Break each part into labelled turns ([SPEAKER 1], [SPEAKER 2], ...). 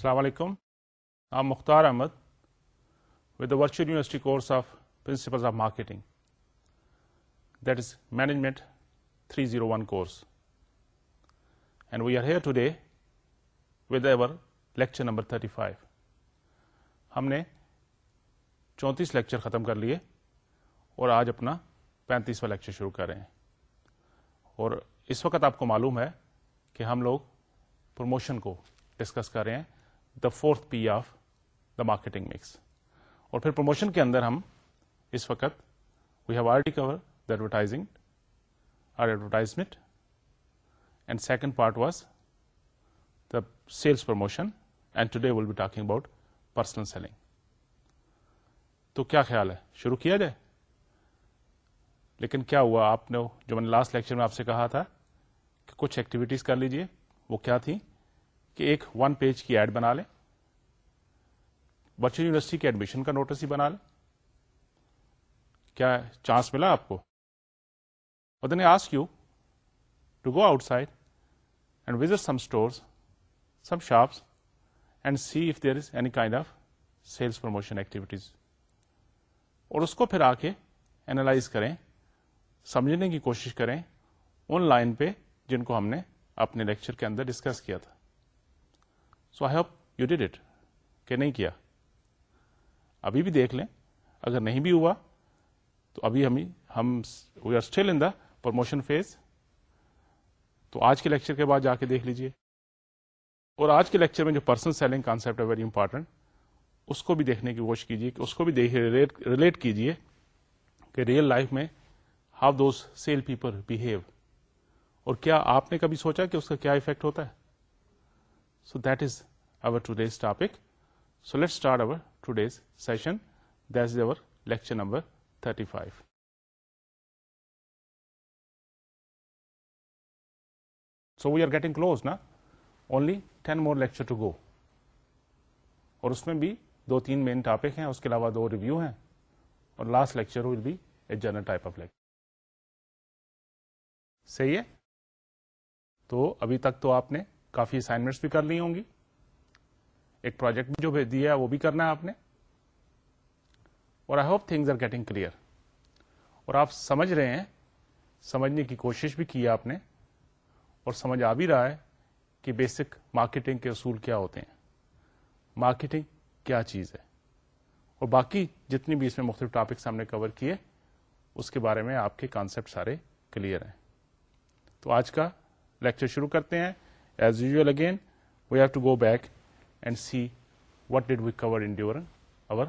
[SPEAKER 1] السلام علیکم آپ Mukhtar Ahmed with the virtual university course of principles of marketing that is management three zero one course and we are here today with our lecture number thirty five ہم نے چونتیس lecture ختم کر لیے اور آج اپنا پینتیسواں لیکچر شروع کر رہے ہیں اور اس وقت آپ کو معلوم ہے کہ ہم لوگ پروموشن کو ڈسکس کر رہے ہیں the fourth P of the marketing mix اور پھر پروموشن کے اندر ہم اس وقت we have already cover the advertising or advertisement and second part was the sales promotion and today will be talking about personal selling تو کیا خیال ہے؟ شروع کیا جائے؟ لیکن کیا ہوا؟ آپ نے جو میں نے لاسٹ لیکچر میں آپ سے کہا تھا کہ کچھ ایکٹیویٹیز کر لیجیے، وہ کیا تھی کہ ایک ون پیج کی ایڈ بنا لیں۔ ورچوئل یونیورسٹی کے ایڈمیشن کا نوٹس ہی بنا لیں۔ کیا چانس ملا آپ کو؟ Then ask you to go outside and visit some store some shops and see if there is any kind of sales promotion activities اور اس کو پھر آ کے اینالائز کریں، سمجھنے کی کوشش کریں ان لائن پہ جن کو ہم نے اپنے لیکچر کے اندر ڈسکس کیا تھا۔ So I hope you did it کہ نہیں کیا۔ ابھی بھی دیکھ لیں۔ اگر نہیں بھی ہوا، تو ابھی ہم ہم we are still in the promotion phase تو آج کے لیکچر کے بعد جا کے دیکھ لیجیے۔ اور آج کے لیکچر میں جو پرسنل سیلنگ کانسپٹ ہے ویری امپورٹنٹ اس کو بھی دیکھنے کی کوشش کیجیے کہ اس کو بھی ریلیٹ کیجیے کہ ریئل لائف میں how does sale people behave اور کیا آپ نے کبھی سوچا کہ اس کا کیا افیکٹ ہوتا ہے؟ So that is our today's topic so let start our today's session that is our lecture number thirty five so we are getting close نا only ten more lecture to go اور اس میں بھی دو تین main topic ہیں، اس کے علاوہ دو ریویو ہیں۔ اور last lecture will be a general type of lecture صحیح ہے؟ تو ابھی تک تو آپ نے کافی اسائنمنٹس بھی کر لی ہوں گی۔ ایک پروجیکٹ بھی جو دیا ہے، وہ بھی کرنا ہے آپ نے۔ اور I hope things are getting clear اور آپ سمجھ رہے ہیں، سمجھنے کی کوشش بھی کی آپ نے۔ اور سمجھ آ بھی رہا ہے کہ بیسک مارکیٹنگ کے اصول کیا ہوتے ہیں۔ مارکیٹنگ کیا چیز ہے؟ اور باقی جتنی بھی اس میں مختلف ٹاپکس ہم نے کور کیے، اس کے بارے میں آپ کے کانسیپٹ سارے کلیئر ہیں۔ تو آج کا لیکچر شروع کرتے ہیں۔ As usual again we have to go back and see what did we cover in during our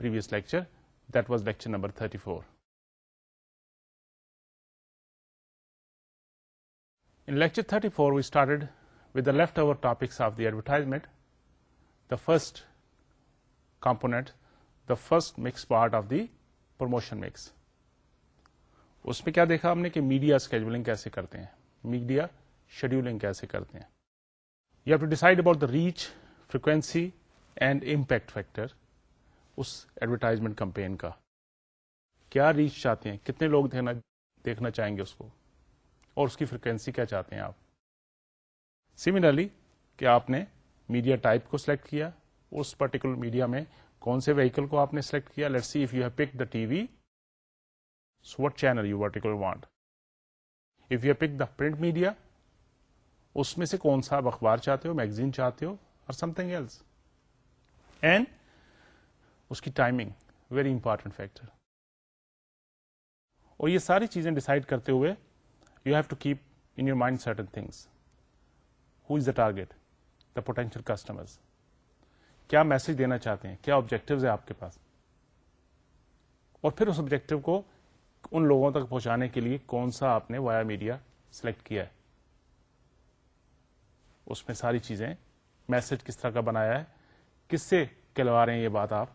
[SPEAKER 1] previous lecture that was lecture number thirty four in lecture thirty four we started with the leftover topics of the advertisement the first component the first mix part of the promotion mix اس میں کیا دیکھا ہم نے کہ media scheduling کیسے کرتے ہیں media scheduling کیسے کرتے ہیں۔ You have to decide about the reach frequency and impact factor us advertisement campaign کا۔ کیا ریچ چاہتے ہیں؟ کتنے لوگ دیکھنا دیکھنا چاہیں گے اس کو؟ اور اس کی فریکوینسی کیا چاہتے ہیں آپ؟ سملرلی کیا آپ نے میڈیا ٹائپ کو سلیکٹ کیا؟ اس پرٹیکولر میڈیا میں کون سے وہیکل کو آپ نے سلیکٹ کیا؟ Let see if you have pick the TV what channel you vertical want if you pick the print media اس میں سے کون سا آپ اخبار چاہتے ہو میگزین چاہتے ہو اور سم تھنگ ایلس اینڈ اس کی ٹائمنگ ویری امپارٹینٹ فیکٹر اور یہ ساری چیزیں ڈسائڈ کرتے ہوئے you have to keep in your mind certain things who is the target the potential customers کیا میسج دینا چاہتے ہیں؟ کیا آبجیکٹو ہے آپ کے پاس؟ اور پھر اس آبجیکٹو کو ان لوگوں تک پہنچانے کے لیے کون سا آپ نے وایا میڈیا سلیکٹ کیا ہے؟ اس میں ساری چیزیں۔ میسج کس طرح کا بنایا ہے؟ کس سے کہلوا رہے ہیں یہ بات آپ؟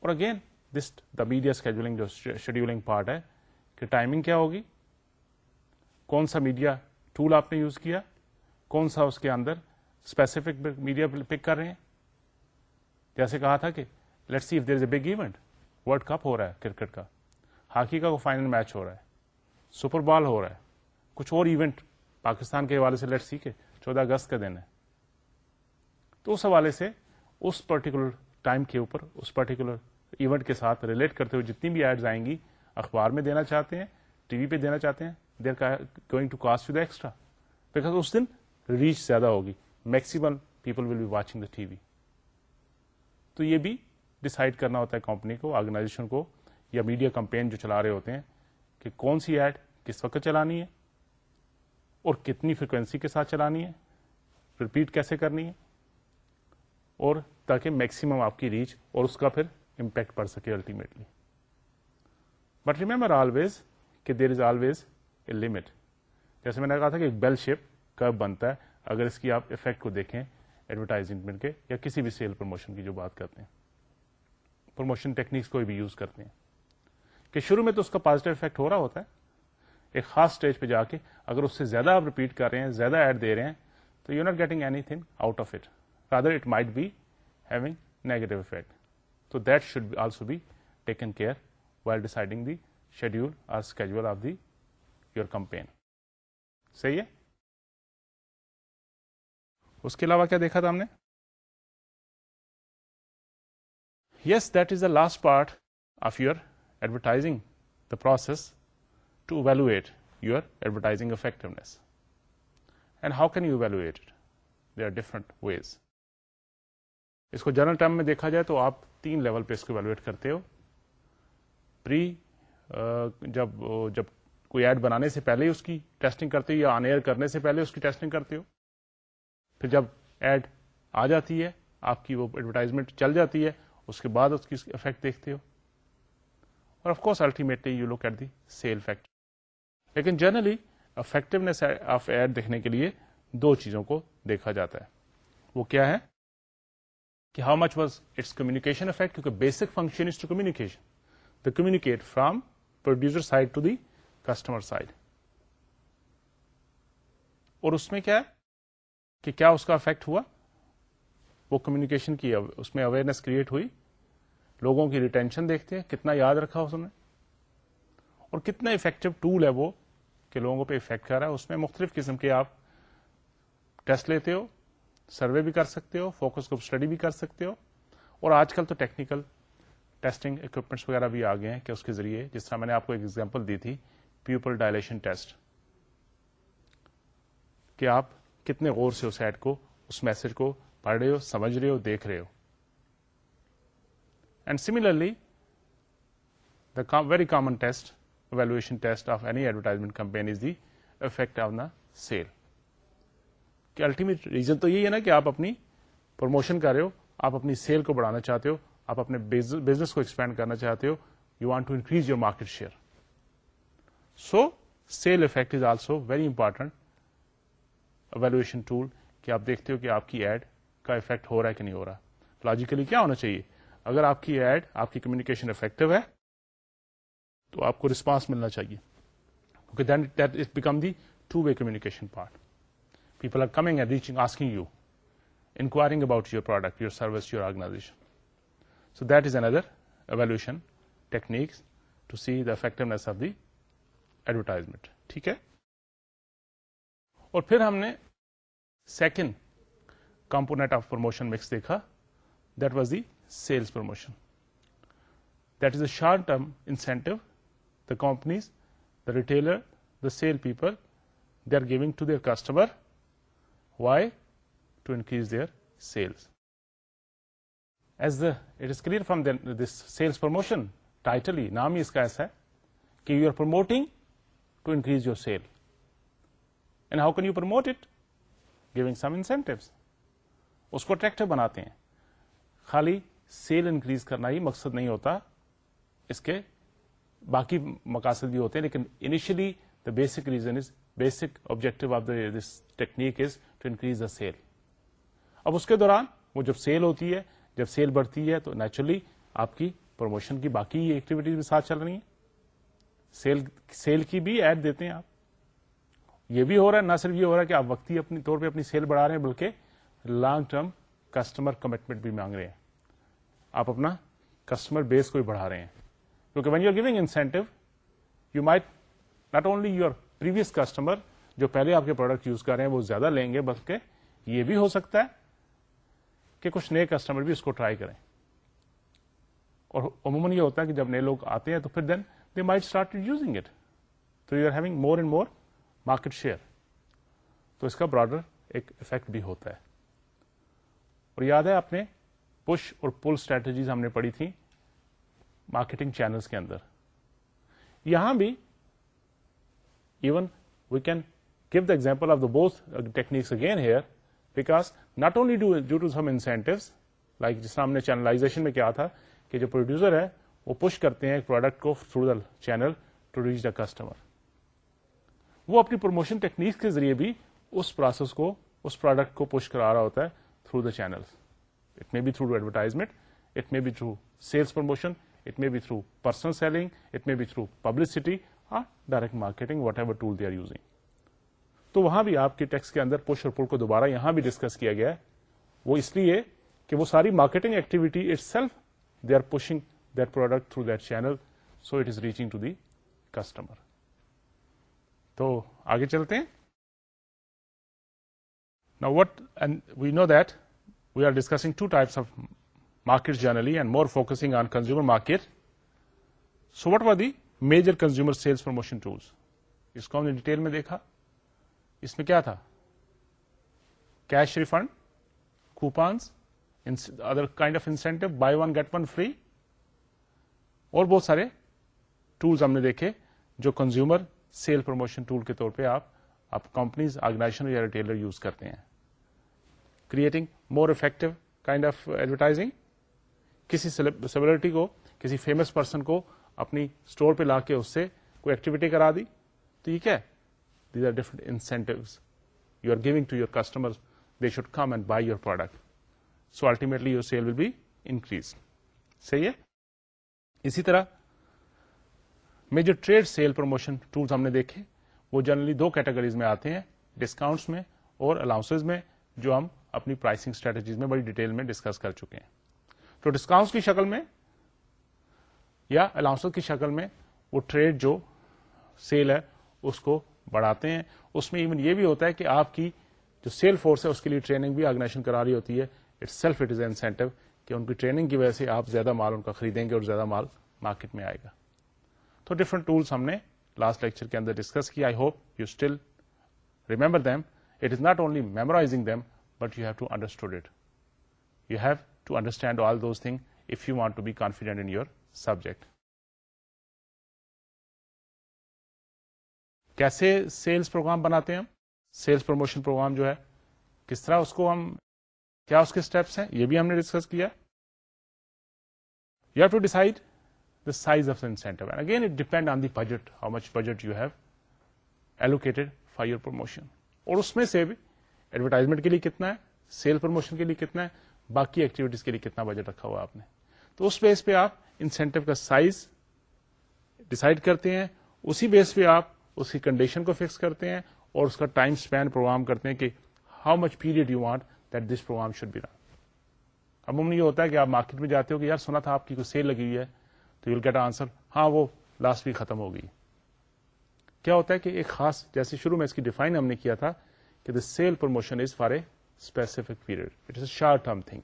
[SPEAKER 1] اور again this the media scheduling جو شیڈیولنگ پارٹ ہے، کہ ٹائمنگ کیا ہوگی؟ کون سا میڈیا ٹول آپ نے یوز کیا؟ کون سا اس کے اندر اسپیسیفک میڈیا پک کر رہے ہیں؟ جیسے کہا تھا کہ let see if there is a big event world cup ہو رہا ہے کرکٹ کا۔ ہاکی کا فائنل میچ ہو رہا ہے۔ سپر بال ہو رہا ہے۔ کچھ اور ایونٹ پاکستان کے حوالے سے لیٹ سی کے چودہ اگست کا دن ہے۔ تو اس حوالے سے اس پرٹیکولر ٹائم کے اوپر، اس پرٹیکولر ایونٹ کے ساتھ ریلیٹ کرتے ہوئے جتنی بھی ایڈز آئیں گی، اخبار میں دینا چاہتے ہیں، ٹی وی پہ دینا چاہتے ہیں۔ They are going to cost the extra because اس دن ریچ زیادہ ہوگی۔ Maximum people will be watching the TV تو یہ بھی ڈسائڈ کرنا ہوتا ہے کمپنی کو آرگنائزیشن کو یا میڈیا کمپین جو چلا رہے ہوتے ہیں کہ کون سی ایڈ کس وقت چلانی ہے اور کتنی فریکوینسی کے ساتھ چلانی ہے؟ ریپیٹ کیسے کرنی ہے؟ اور تاکہ میکسیمم آپ کی ریچ اور اس کا پھر امپیکٹ پڑ سکے الٹیمیٹلی بٹ ریمبر آلویز کہ دیر از آلویز اے لمٹ جیسے میں نے کہا تھا کہ ایک بیل شیپ کب بنتا ہے، اگر اس کی آپ افیکٹ کو دیکھیں ایڈورٹائزمنٹ کے یا کسی بھی سیل پروموشن کی جو بات کرتے ہیں۔ پروموشن ٹیکنیکس کو بھی یوز کرتے ہیں۔ کہ شروع میں تو اس کا پازیٹو افیکٹ ہو رہا ہوتا ہے ایک خاص اسٹیج پہ جا کے اگر اس سے زیادہ آپ ریپیٹ کر رہے ہیں، زیادہ ایڈ دے رہے ہیں، تو you not getting anything out of it rather it might be having negative effect تو that should also be taken care while deciding the schedule or schedule of the your campaign صحیح ہے؟ اس کے علاوہ کیا دیکھا تھا ہم نے؟ Yes that is the last part of your advertising the process to evaluate your advertising effectiveness and how can you evaluate they are different ways اس کو جنرل ٹرم میں دیکھا جائے تو آپ تین لیول پہ اس کو ایویلویٹ کرتے ہو پری جب جب کوئی ایڈ بنانے سے پہلے اس کی ٹیسٹنگ کرتے ہو یا آن ایئر کرنے سے پہلے اس کی ٹیسٹنگ کرتے ہو پھر جب ایڈ آ جاتی ہے آپ کی وہ ایڈورٹائزمنٹ چل جاتی ہے اس کے بعد اس کی افیکٹ دیکھتے ہو اور of course ultimately you look at the sale fact لیکن جنرلی افیکٹونیس آف ایڈ دیکھنے کے لیے دو چیزوں کو دیکھا جاتا ہے۔ وہ کیا ہے؟ کہ how much was its communication effect کیونکہ basic function is to communication the communicate from producer side to the customer side اور اس میں کیا ہے؟ کہ کیا اس کا افیکٹ ہوا؟ وہ کمیونیکیشن کی، اس میں اویئرنیس کریٹ ہوئی۔ لوگوں کی ریٹینشن دیکھتے ہیں۔ کتنا یاد رکھا اس نے؟ اور کتنا افیکٹو ٹول ہے وہ کہ لوگوں پہ افیکٹ کر رہا ہے۔ اس میں مختلف قسم کے آپ ٹیسٹ لیتے ہو سروے بھی کر سکتے ہو فوکس گروپ اسٹڈی بھی کر سکتے ہو۔ اور آج کل تو ٹیکنیکل ٹیسٹنگ اکوپمنٹس وغیرہ بھی آ گئے ہیں کہ اس کے ذریعے، جس طرح میں نے آپ کو ایک ایگزامپل دی تھی پیپل ڈائلیشن ٹیسٹ کہ آپ کتنے غور سے اس ایڈ کو، اس میسج کو پڑھ رہے ہو، سمجھ رہے ہو، دیکھ رہے ہو۔ And similarly the very common test valuation test of any advertisement campaign is the effect of the sale کہ الٹیمیٹ ریزن تو یہی ہے نا کہ آپ اپنی پروموشن کر رہے ہو آپ اپنی سیل کو بڑھانا چاہتے ہو آپ اپنے بزنس کو ایکسپینڈ کرنا چاہتے ہو you want to increase your market share so sale effect is also very important valuation tool کہ آپ دیکھتے ہو کہ آپ کی ایڈ کا افیکٹ ہو رہا ہے کہ نہیں ہو رہا لاجیکلی کیا ہونا چاہیے اگر آپ کی ایڈ آپ کی کمیونیکیشن افیکٹو ہے تو آپ کو رسپانس ملنا چاہیے۔ کیونکہ then that is become the two way communication part people are coming and reaching asking you inquiring about your product your service your organization so that is under evaluation techniques to see the effectiveness of the advertisement ٹھیک ہے؟ اور پھر ہم نے second component of promotion mix دیکھا that was the sales promotion that is a short term incentive the companies the retailer the sale people they are giving to their customer why to increase their sales as the it is clear from this sales promotion title ہی نام ہی اس کا ایسا ہے کہ you are promoting to increase your sale and how can you promote it giving some incentives اس کو attractive بناتے ہیں خالی سیل انکریز کرنا ہی مقصد نہیں ہوتا اس کے باقی مقاصد بھی ہوتے ہیں، لیکن initially the basic reason is basic objective of the this technique is to increase the sale اب اس کے دوران وہ جب سیل ہوتی ہے، جب سیل بڑھتی ہے، تو نیچرلی آپ کی پروموشن کی باقی ایکٹیویٹیز بھی ساتھ چل رہی ہیں۔ سیل سیل کی بھی ایڈ دیتے ہیں آپ۔ یہ بھی ہو رہا ہے، نہ صرف یہ ہو رہا ہے کہ آپ وقتی اپنی طور پہ اپنی سیل بڑھا رہے ہیں، بلکہ لانگ ٹرم کسٹمر کمٹمنٹ بھی مانگ رہے ہیں۔ آپ اپنا کسٹمر بیس کو بھی بڑھا رہے ہیں۔ کیونکہ when you are giving incentive you might not only your previous customer جو پہلے آپ کے پروڈکٹ یوز کر رہے ہیں، وہ زیادہ لیں گے، بلکہ یہ بھی ہو سکتا ہے کہ کچھ نئے کسٹمر بھی اس کو ٹرائی کریں۔ اور عموماً یہ ہوتا ہے کہ جب نئے لوگ آتے ہیں تو پھر then they might start using it تو you are having more and more market share تو اس کا براڈر ایک افیکٹ بھی ہوتا ہے۔ اور یاد ہے، آپ نے پش اور پل اسٹریٹجیز ہم نے پڑھی تھی مارکیٹنگ چینلس کے اندر۔ یہاں بھی even we can give the example of the both techniques again here because not only due to some incentives like جس طرح ہم نے چینلائزیشن میں کیا تھا کہ جو پروڈیوسر ہے وہ پش کرتے ہیں ایک پروڈکٹ کو through the channel to reach the customer وہ اپنی پروموشن ٹیکنیک کے ذریعے بھی اس پروسیس کو، اس پروڈکٹ کو پش کرا رہا ہوتا ہے through the channel it may be through advertisement it may be through sales promotion it may be through personal selling it may be through publicity اور direct marketing whatever tool they are using تو وہاں بھی آپ کے tax کے اندر push اور پل کو دوبارہ یہاں بھی ڈسکس کیا گیا ہے۔ وہ اس لیے کہ وہ ساری marketing activity itself they are pushing that product through that channel so it is reaching to the customer تو آگے چلتے ہیں۔ نا what and we know that we are discussing two types of market generally and more focusing on consumer market so what were the major consumer sales promotion tools اس کو ہم نے detail میں دیکھا اس میں کیا تھا cash refund coupons other kind of incentive buy one get one free اور بہت سارے ٹولس ہم نے دیکھے جو کنزیومر سیل پروموشن ٹول کے طور پہ آپ آپ کمپنیز آرگنائزیشن یا ریٹیلر یوز کرتے ہیں creating more effective kind of advertising کسی سیلبریٹی کو، کسی فیمس پرسن کو اپنی اسٹور پہ لا کے اس سے کوئی ایکٹیویٹی کرا دی۔ تو یہ کیا these are different incentives you are giving to your customer they should come and buy your product so ultimately your sale will be increase صحیح ہے؟ اسی طرح major trade sale promotion tools ہم نے دیکھے۔ وہ جنرلی دو کیٹیگریز میں آتے ہیں ڈسکاؤنٹس میں اور الاؤنس میں، جو ہم اپنی پرائسنگ اسٹریٹجیز میں بڑی ڈیٹیل میں ڈسکس کر چکے ہیں۔ تو ڈسکاؤنٹس کی شکل میں یا الاؤنس کی شکل میں وہ ٹریڈ جو سیل ہے اس کو بڑھاتے ہیں۔ اس میں ایون یہ بھی ہوتا ہے کہ آپ کی جو سیل فورس ہے اس کے لیے ٹریننگ بھی آرگنائزیشن کرا رہی ہوتی ہے۔ Itself it is incentive کہ ان کی ٹریننگ کی وجہ سے آپ زیادہ مال ان کا خریدیں گے اور زیادہ مال مارکیٹ میں آئے گا۔ تو ڈفرنٹ ٹولس ہم نے لاسٹ لیکچر کے اندر ڈسکس کیا I hope you still remember them it is not only memorizing them but you have to understood it you have to understand all those thing if you want to be confident in your subject کیسے sales programme بناتے ہیں ہم؟ Sales promotion programme جو ہے، کس طرح اس کو ہم، کیا اس کے اسٹیپس ہیں؟ یہ بھی ہم نے ڈسکس کیا۔ You have to decide the size of incentive again it depend on the budget how much budget you have allocated for your promotion اور اس میں سے بھی ایڈورٹائزمنٹ کے لیے کتنا ہے سیل پروموشن کے لیے کتنا ہے باقی ایکٹیویٹیز کے لیے کتنا بجٹ رکھا ہوا آپ نے؟ تو اس بیس پہ آپ انسینٹو کا سائز ڈسائڈ کرتے ہیں، اسی بیس پہ آپ اس کی کنڈیشن کو فکس کرتے ہیں اور اس کا ٹائم اسپین پروگرام کرتے ہیں کہ how much period you want that this program should be run اب یہ ہوتا ہے کہ آپ مارکیٹ میں جاتے ہو کہ یار سنا تھا آپ کی کوئی سیل لگی ہوئی ہے، تو یو گیٹ آنسر ہاں وہ لاسٹ ویک ختم ہو گئی۔ کیا ہوتا ہے کہ ایک خاص، جیسے شروع میں اس کی ڈیفائن ہم نے کیا تھا کہ the sale promotion is for a specific period it is a short term thing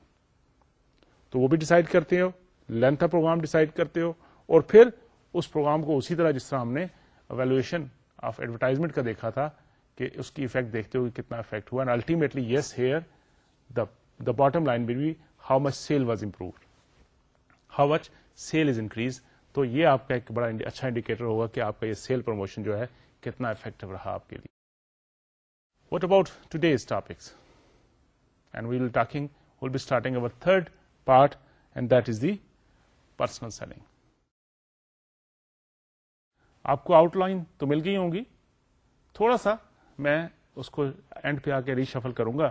[SPEAKER 1] تو وہ بھی ڈسائڈ کرتے ہو لینتھ آف پروگرام ڈسائڈ کرتے ہو، اور پھر اس پروگرام کو اسی طرح جس طرح ہم نے اویلویشن آف ایڈورٹائزمنٹ کا دیکھا تھا کہ اس کی افیکٹ دیکھتے ہوئے کتنا افیکٹ ہوا. Ultimately yes here the bottom line will be how much sale was improve how much sale is increase تو یہ آپ کا ایک بڑا اچھا انڈیکیٹر ہوگا کہ آپ کا یہ سیل پروموشن جو ہے کتنا افیکٹو رہا آپ کے لیے. What about two topics and we will talking will be starting over third part and that is the personal selling آپ کو آؤٹ لائن تو مل گئی ہوں گی تھوڑا سا میں اس کو اینڈ پہ آ کے ریشفل کروں گا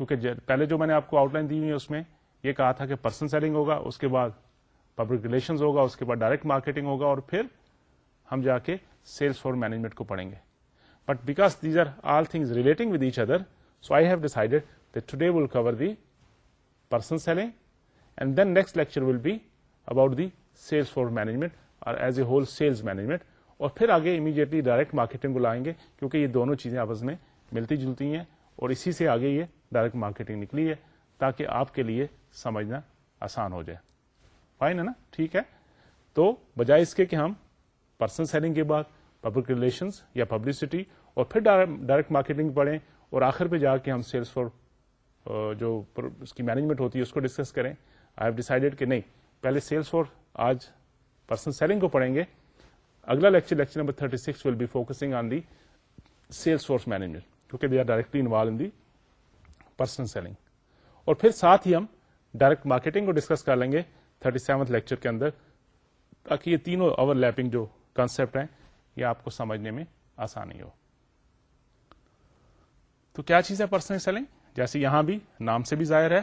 [SPEAKER 1] کیونکہ پہلے جو میں نے آپ کو آؤٹ لائن دی ہوئی ہے اس میں یہ کہا تھا کہ پرسنل سیلنگ ہوگا اس کے بعد پبلک ریلیشن ہوگا اس کے بعد ڈائریکٹ مارکیٹنگ ہوگا اور پھر ہم جا کے سیلس فور مینجمنٹ کو پڑھیں گے but because these are all things relating with each other so I have decided today will cover the personal selling and then next lecture will be about the sales force management اور as a whole sales management اور پھر آگے immediately direct marketing کو لائیں گے، کیونکہ یہ دونوں چیزیں آپس میں ملتی جلتی ہیں، اور اسی سے آگے یہ ڈائریکٹ مارکیٹنگ نکلی ہے، تاکہ آپ کے لیے سمجھنا آسان ہو جائے۔ فائن ہے نا؟ ٹھیک ہے؟ تو بجائے اس کے کہ ہم پرسنل سیلنگ کے بعد پبلک ریلیشنز یا پبلسٹی اور پھر ڈائریکٹ مارکیٹنگ پڑھیں، اور آخر پہ جا کے ہم سیلس فور جو اس کی مینجمنٹ ہوتی ہے، اس کو ڈسکس کریں۔ آئی ہیو ڈیسائڈیڈ کہ نہیں، پہلے سیلس فور آج پرسنل سیلنگ کو پڑھیں گے۔ اگلا lecture lecture number 36 will be focusing on the sales force management کیونکہ they are directly involve in the personal selling اور پھر ساتھ ہی ہم ڈائریکٹ مارکیٹنگ کو ڈسکس کر لیں گے تھرٹی سیونتھ لیکچر کے اندر، تاکہ یہ تینوں اوور لیپنگ جو کانسیپٹ ہیں، یہ آپ کو سمجھنے میں آسانی ہو۔ تو کیا چیز ہے پرسنل سیلنگ جیسے یہاں بھی نام سے بھی ظاہر ہے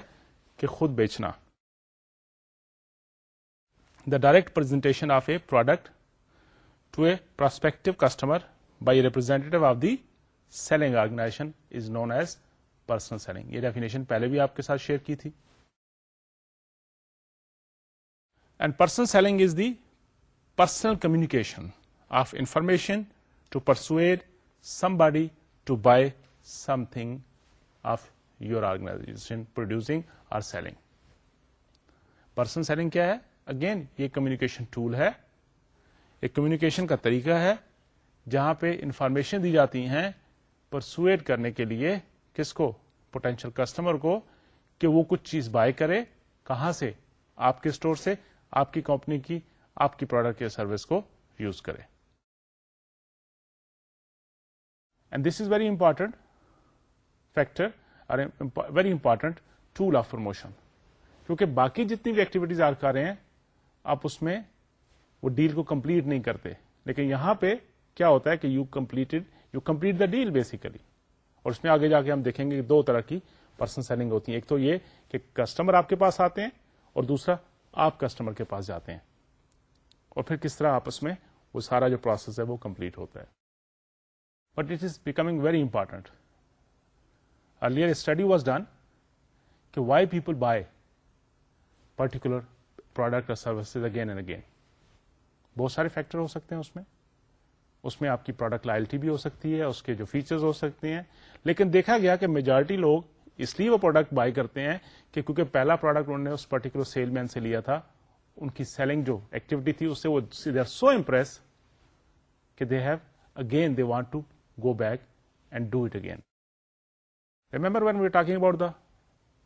[SPEAKER 1] کہ خود بیچنا۔ The direct presentation of a product to a prospective customer by representative of the selling organization is known as personal selling یہ ڈیفینیشن پہلے بھی آپ کے ساتھ شیئر کی تھی۔ And personal selling is the personal communication of information to persuade somebody to buy something of your organization producing or selling personal selling کیا ہے اگین یہ کمیونیکیشن ٹول ہے ایک کمیونیکیشن کا طریقہ ہے جہاں پہ انفارمیشن دی جاتی ہیں پرسویٹ کرنے کے لیے کس کو پوٹینشیل کسٹمر کو کہ وہ کچھ چیز بائی کرے کہاں سے آپ کے اسٹور سے آپ کی کمپنی کی آپ کی پروڈکٹ یا سروس کو یوز کرے and this is very important factor اور very important tool of promotion کیونکہ باقی جتنی بھی ایکٹیویٹیز آپ کر رہے ہیں، آپ اس میں وہ ڈیل کو کمپلیٹ نہیں کرتے۔ لیکن یہاں پہ کیا ہوتا ہے کہ you completed you complete the deal basically اور اس میں آگے جا کے ہم دیکھیں گے کہ دو طرح کی پرسن سیلنگ ہوتی ہیں۔ ایک تو یہ کہ کسٹمر آپ کے پاس آتے ہیں اور دوسرا آپ کسٹمر کے پاس جاتے ہیں۔ اور پھر کس طرح آپس میں وہ سارا جو پروسیس ہے وہ کمپلیٹ ہوتا ہے۔ But it is becoming very important earlier study was done کہ why people buy particular product اور سروسز اگین اینڈ اگین بہت سارے فیکٹر ہو سکتے ہیں اس میں. اس میں آپ کی پروڈکٹ لائلٹی بھی ہو سکتی ہے، اس کے جو فیچرز ہو سکتے ہیں. لیکن دیکھا گیا کہ میجورٹی لوگ اس لیے وہ پروڈکٹ بائی کرتے ہیں کہ کیونکہ پہلا پروڈکٹ انہوں نے اس پرٹیکولر سیل مین سے لیا تھا، ان کی سیلنگ جو ایکٹیویٹی تھی اس سے وہ دے آر سو امپریس کہ they have again they want to go back and do it again remember when we talking about the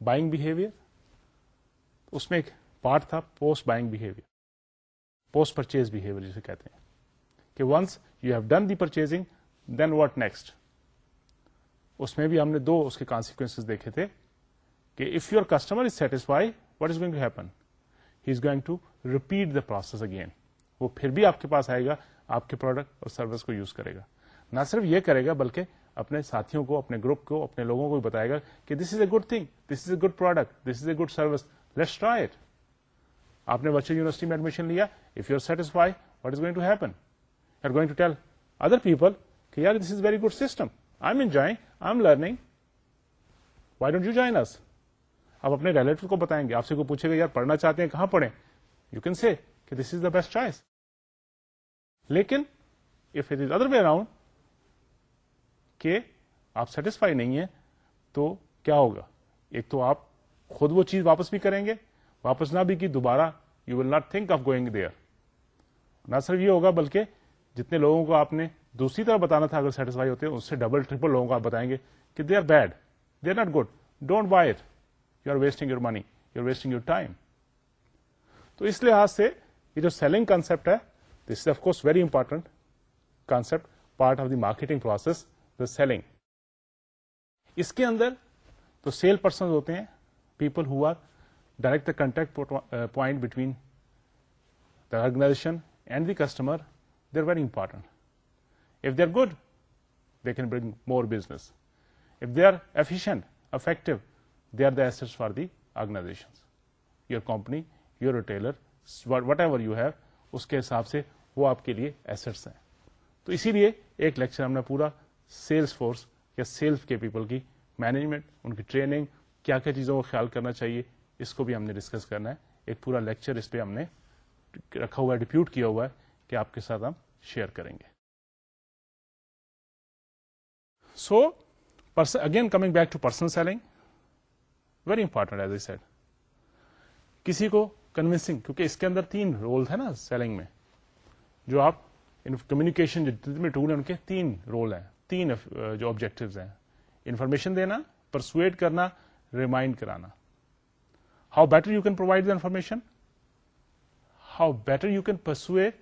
[SPEAKER 1] buying behaviour اس میں ایک پارٹ تھا post buying behaviour post purchase behaviour جسے کہتے ہیں کہ once you have done the purchasing then what next اس میں بھی ہم نے دو اس کے کانسیکوینس دیکھے تھے کہ if your customer is satisfy what is going to happen he is going to repeat the process again وہ پھر بھی آپ کے پاس آئے گا آپ کے پروڈکٹ اور سروس کو یوز کرے گا نہ صرف یہ کرے گا بلکہ اپنے ساتھیوں کو، اپنے گروپ کو، اپنے لوگوں کو بھی بتائے گا کہ this is a good thing this is a good product this is a good service let's try it آپ نے ورچوئل یونیورسٹی میں ایڈمیشن لیا if you are satisfy what is going to happen you are going to tell other people کہ یار this is very good system I am enjoying I am learning why don't you join us آپ اپنے relative کو بتائیں گے، آپ سے کو پوچھے گا، یار پڑھنا چاہتے ہیں، کہاں پڑھیں؟ یو کین سی کہ this is the best choice لیکن if it is other way around کہ آپ سیٹسفائی نہیں ہیں تو کیا ہوگا؟ ایک تو آپ خود وہ چیز واپس بھی کریں گے، واپس نہ بھی کی، دوبارہ you will not think of going there نہ صرف یہ ہوگا بلکہ جتنے لوگوں کو آپ نے دوسری طرح بتانا تھا اگر سیٹسفائی ہوتے ہیں اس سے ڈبل ٹریپل لوگوں کو آپ بتائیں گے کہ they are bad they are not good don't buy it you are wasting your money you are wasting your time تو اس لحاظ سے یہ جو سیلنگ کانسپٹ ہے this is of course very important concept part of the marketing process the selling اس کے اندر تو سیل پرسن ہوتے ہیں people who are direct the contact point between the organization and the customer they are very important if they are good they can bring more business if they are efficient effective they are the asset for the organization your company your retailer whatever you have اس کے حساب سے وہ آپ کے لیے assets ہیں تو اسی لیے ایک لیکچر ہم نے پورا سیلس فورس یا سیلس کے پیپل کی مینجمنٹ ان کی ٹریننگ کیا کیا چیزوں کو خیال کرنا چاہیے، اس کو بھی ہم نے ڈسکس کرنا ہے۔ ایک پورا لیکچر اس پہ ہم نے رکھا ہوا ہے ڈپیوٹ کیا ہوا ہے کہ آپ کے ساتھ ہم شیئر کریں گے۔ So again coming back to personal selling very important as a set کسی کو کنوینسنگ کیونکہ اس کے اندر تین رول ہے نا سیلنگ میں۔ جو آپ کمیونیکیشن جو جتنے ٹول ہیں، ان کے تین رول ہیں۔ تین uh, جو آبجیکٹو ہیں. انفارمیشن دینا پرسویٹ کرنا ریمائنڈ کرانا. How better you can provide the information how better you can persuade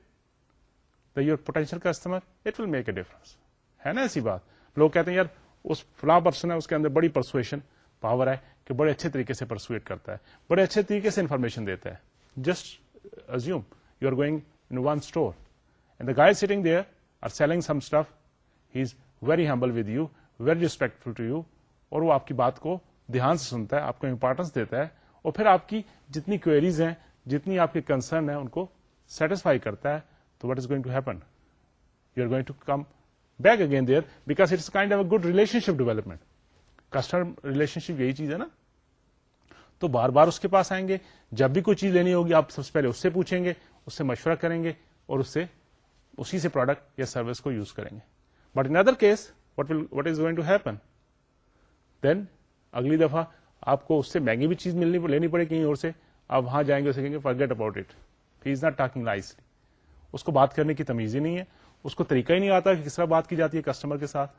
[SPEAKER 1] the your potential customer it will make a difference ہے نا ایسی بات؟ لوگ کہتے ہیں، یار، اس فلاں پرسن ہے، اس کے اندر بڑی پرسویشن پاور ہے کہ بڑے اچھے طریقے سے پرسویٹ کرتا ہے، بڑے اچھے طریقے سے انفارمیشن دیتا ہے۔ Just assume you are going in one store and the guy sitting there are selling some stuff he is very humble with you very respectful to you اور وہ آپ کی بات کو دھیان سے سنتا ہے، آپ کو امپورٹینس دیتا ہے، اور پھر آپ کی جتنی کوئریز ہیں، جتنی آپ کی کنسرن ہے ان کو سیٹسفائی کرتا ہے۔ تو what is going to happen you are going to come back again there because it's kind of a good relationship development customer relationship یہی چیز ہے نا۔ تو بار بار اس کے پاس آئیں گے۔ جب بھی کوئی چیز لینی ہوگی، آپ سب سے پہلے اس سے پوچھیں گے، اس سے مشورہ کریں گے اور اس سے، اسی سے پروڈکٹ یا سروس کو یوز کریں گے۔ But in other case what will what is going to happen then اگلی دفعہ آپ کو اس سے مہنگی بھی چیز ملنی لینی پڑے کہیں اور سے، آپ وہاں جائیں گے سکیں گے forget about it he is not talking nicely اس کو بات کرنے کی تمیز ہی نہیں ہے۔ اس کو طریقہ ہی نہیں آتا کہ کس طرح بات کی جاتی ہے کسٹمر کے ساتھ۔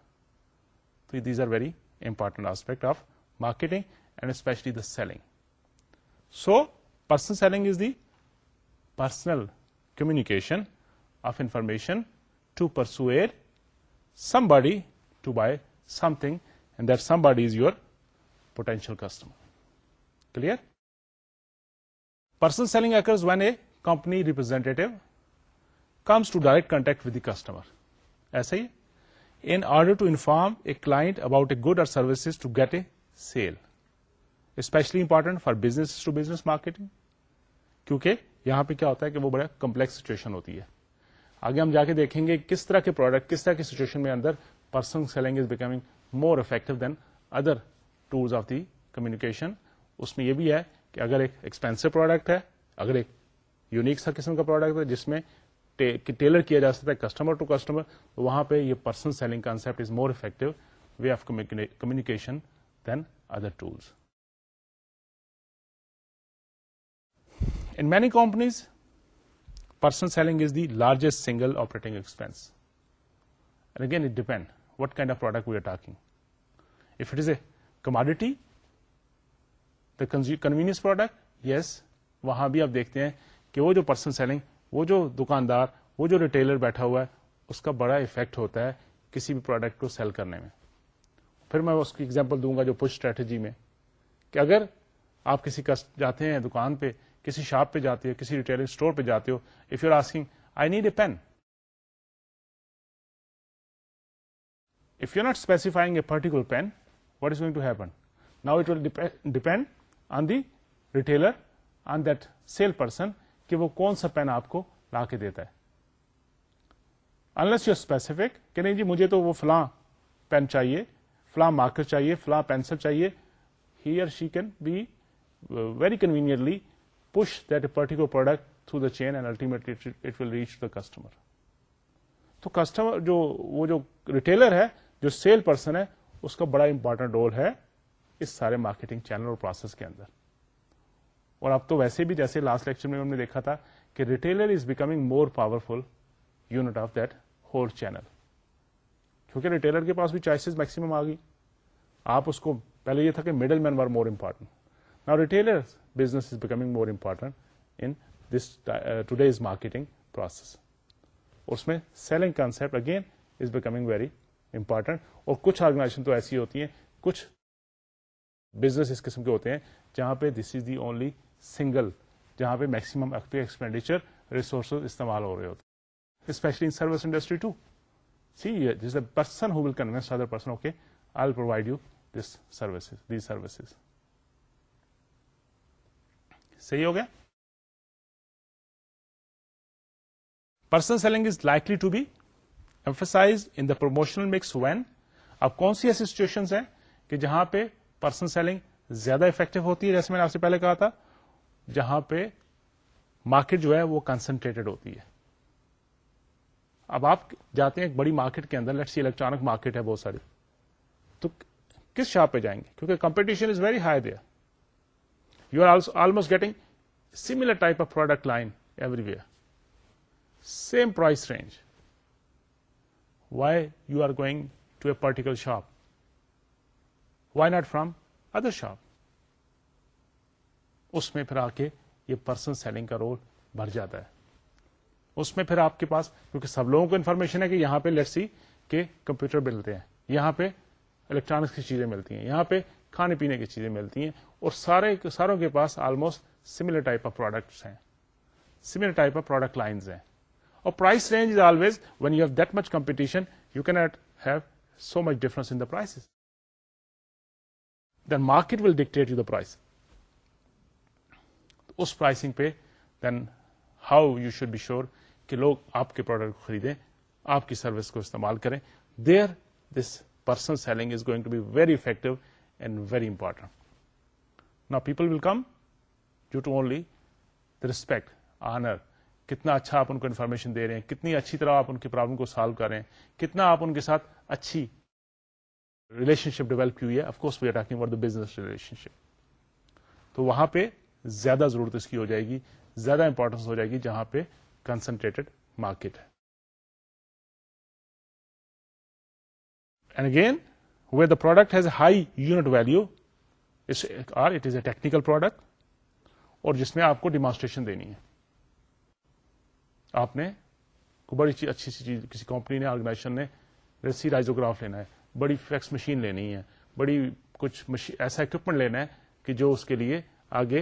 [SPEAKER 1] تو these are very important aspect of marketing and especially the selling so personal selling is the personal communication of information to persuade somebody to buy something and that somebody is your potential customer clear personal selling occurs when a company representative comes to direct contact with the customer ایسا ہی in order to inform a client about a good اور services to get a sale especially important for business to business marketing کیونکہ یہاں پہ کیا ہوتا ہے کہ وہ بڑا کمپلیکس سچویشن ہوتی ہے آگے ہم جا کے دیکھیں گے کس طرح کے پروڈکٹ کس طرح کی سچویشن میں اندر personal selling is becoming more effective than other tools of the communication اس میں یہ بھی ہے کہ اگر ایک ایکسپینسو پروڈکٹ ہے، اگر ایک یونیک سا قسم کا پروڈکٹ ہے، جس میں ٹیلر کیا جا سکتا ہے کسٹمر ٹو کسٹمر تو وہاں پہ یہ personal selling concept is more effective way of communication than other tools in many companies personal selling is the largest single operating expense again it depend what kind of product we are talking if it is a commodity the convenience product yes وہاں بھی آپ دیکھتے ہیں کہ وہ جو personal selling وہ جو دکاندار وہ جو ریٹیلر بیٹھا ہوا ہے اس کا بڑا افیکٹ ہوتا ہے کسی بھی پروڈکٹ کو سیل کرنے میں پھر میں اس کی ایگزامپل دوں گا جو پش اسٹریٹجی میں کہ اگر آپ کسی کا جاتے ہیں دکان پہ کسی شاپ پہ جاتے ہو، کسی ریٹیلر اسٹور پہ جاتے ہو if you are asking I need a pen if you not specifying a particular pen what is going to happen now it will depend on the retailer on that sale person کہ وہ کون سا pain آپ کو لا کے دیتا ہے unless you specific کہ نہیں جی مجھے تو وہ فلاں پین چاہیے فلاں مارکر چاہیے فلاں پینسل چاہیے he or she can be very conveniently push that a particular product through the chain and ultimately it will reach the customer تو کسٹمر جو، وہ جو ریٹیلر ہے، جو سیل پرسن ہے، اس کا بڑا امپورٹنٹ رول ہے اس سارے مارکیٹنگ چینل اور پروسیس کے اندر. اور اب تو ویسے بھی جیسے لاسٹ لیکچر میں ہم نے دیکھا تھا کہ retailer is becoming more powerful unit of that whole channel کیونکہ ریٹیلر کے پاس بھی چوائسیز میکسیمم آ گئی. آپ اس کو، پہلے یہ تھا کہ middle man were more important نا retailer business is becoming more important in this today is marketing process اس میں selling concept again is becoming very important اور کچھ آرگنائزیشن تو ایسی ہوتی ہیں کچھ بزنس اس قسم کے ہوتے ہیں جہاں پہ دس از دی اونلی سنگل جہاں پہ میکسیمم ایکسپینڈیچر ریسورسز استعمال ہو رہے ہوتے ہیں especially in service industry to see this a person who will convince other person okay I provide you this services these services صحیح ہو گیا؟ Person selling is likely to be emphasize in the promotional mix when اب کون سی ایسی situation ہیں کہ جہاں پہ پرسن سیلنگ زیادہ افیکٹو ہوتی ہے؟ جیسے میں نے آپ سے پہلے کہا تھا، جہاں پہ مارکیٹ جو ہے وہ کنسنٹریٹڈ ہوتی ہے۔ اب آپ جاتے ہیں ایک بڑی مارکیٹ کے اندر لیٹس الیکٹرانک مارکیٹ ہے بہت ساری۔ تو کس شاپ پہ جائیں گے؟ کیونکہ کمپٹیشن از ویری ہائی دیا You are also almost getting similar type of product line everywhere. Same price range. Why you are going to a particular shop? Why not from other shop? اس میں پھر آ کے یہ person selling کا role بھر جاتا ہے اس میں پھر آپ کے پاس کیونکہ سب لوگوں کو انفارمیشن ہے کہ یہاں پہ لیٹ سی کہ کمپیوٹر ملتے ہیں یہاں پہ الیکٹرانکس کی چیزیں ملتی ہیں یہاں پہ کھانے پینے کی چیزیں ملتی ہیں اور سارے ساروں کے پاس almost similar type of products ہیں۔ Similar type of product lines ہیں۔ اور price range is always when you have that much competition you کی not have so much difference in the price then market will dictate you the price us pricing پہ then how you should be sure کہ لوگ آپ کے product کو خریدیں، آپ کی سروس کو استعمال کریں۔ There this person selling is going to be very effective and very important نا people will come due to only respect honour کتنا اچھا آپ ان کو انفارمیشن دے رہے ہیں، کتنی اچھی طرح آپ ان کی پرابلم کو سالو کر رہے ہیں، کتنا آپ ان کے ساتھ اچھی ریلیشن شپ ڈیولپ کی ہوئی ہے۔ Of course we are talking for the business relationship تو وہاں پہ زیادہ ضرورت اس کی ہو جائے گی، زیادہ امپورٹنس ہو جائے گی جہاں پہ کنسنٹریٹڈ مارکیٹ ہے۔ And again way the product has high unit value or it is a technical product اور جس میں آپ کو ڈیمانسٹریشن دینی ہے۔ آپ نے بڑی اچھی سی چیز کسی کمپنی نے آرگنائزیشن نے ریسی رائزوگراف لینا ہے، بڑی فیکس مشین لینی ہے، بڑی کچھ ایسا اکوپمنٹ لینا ہے کہ جو اس کے لیے آگے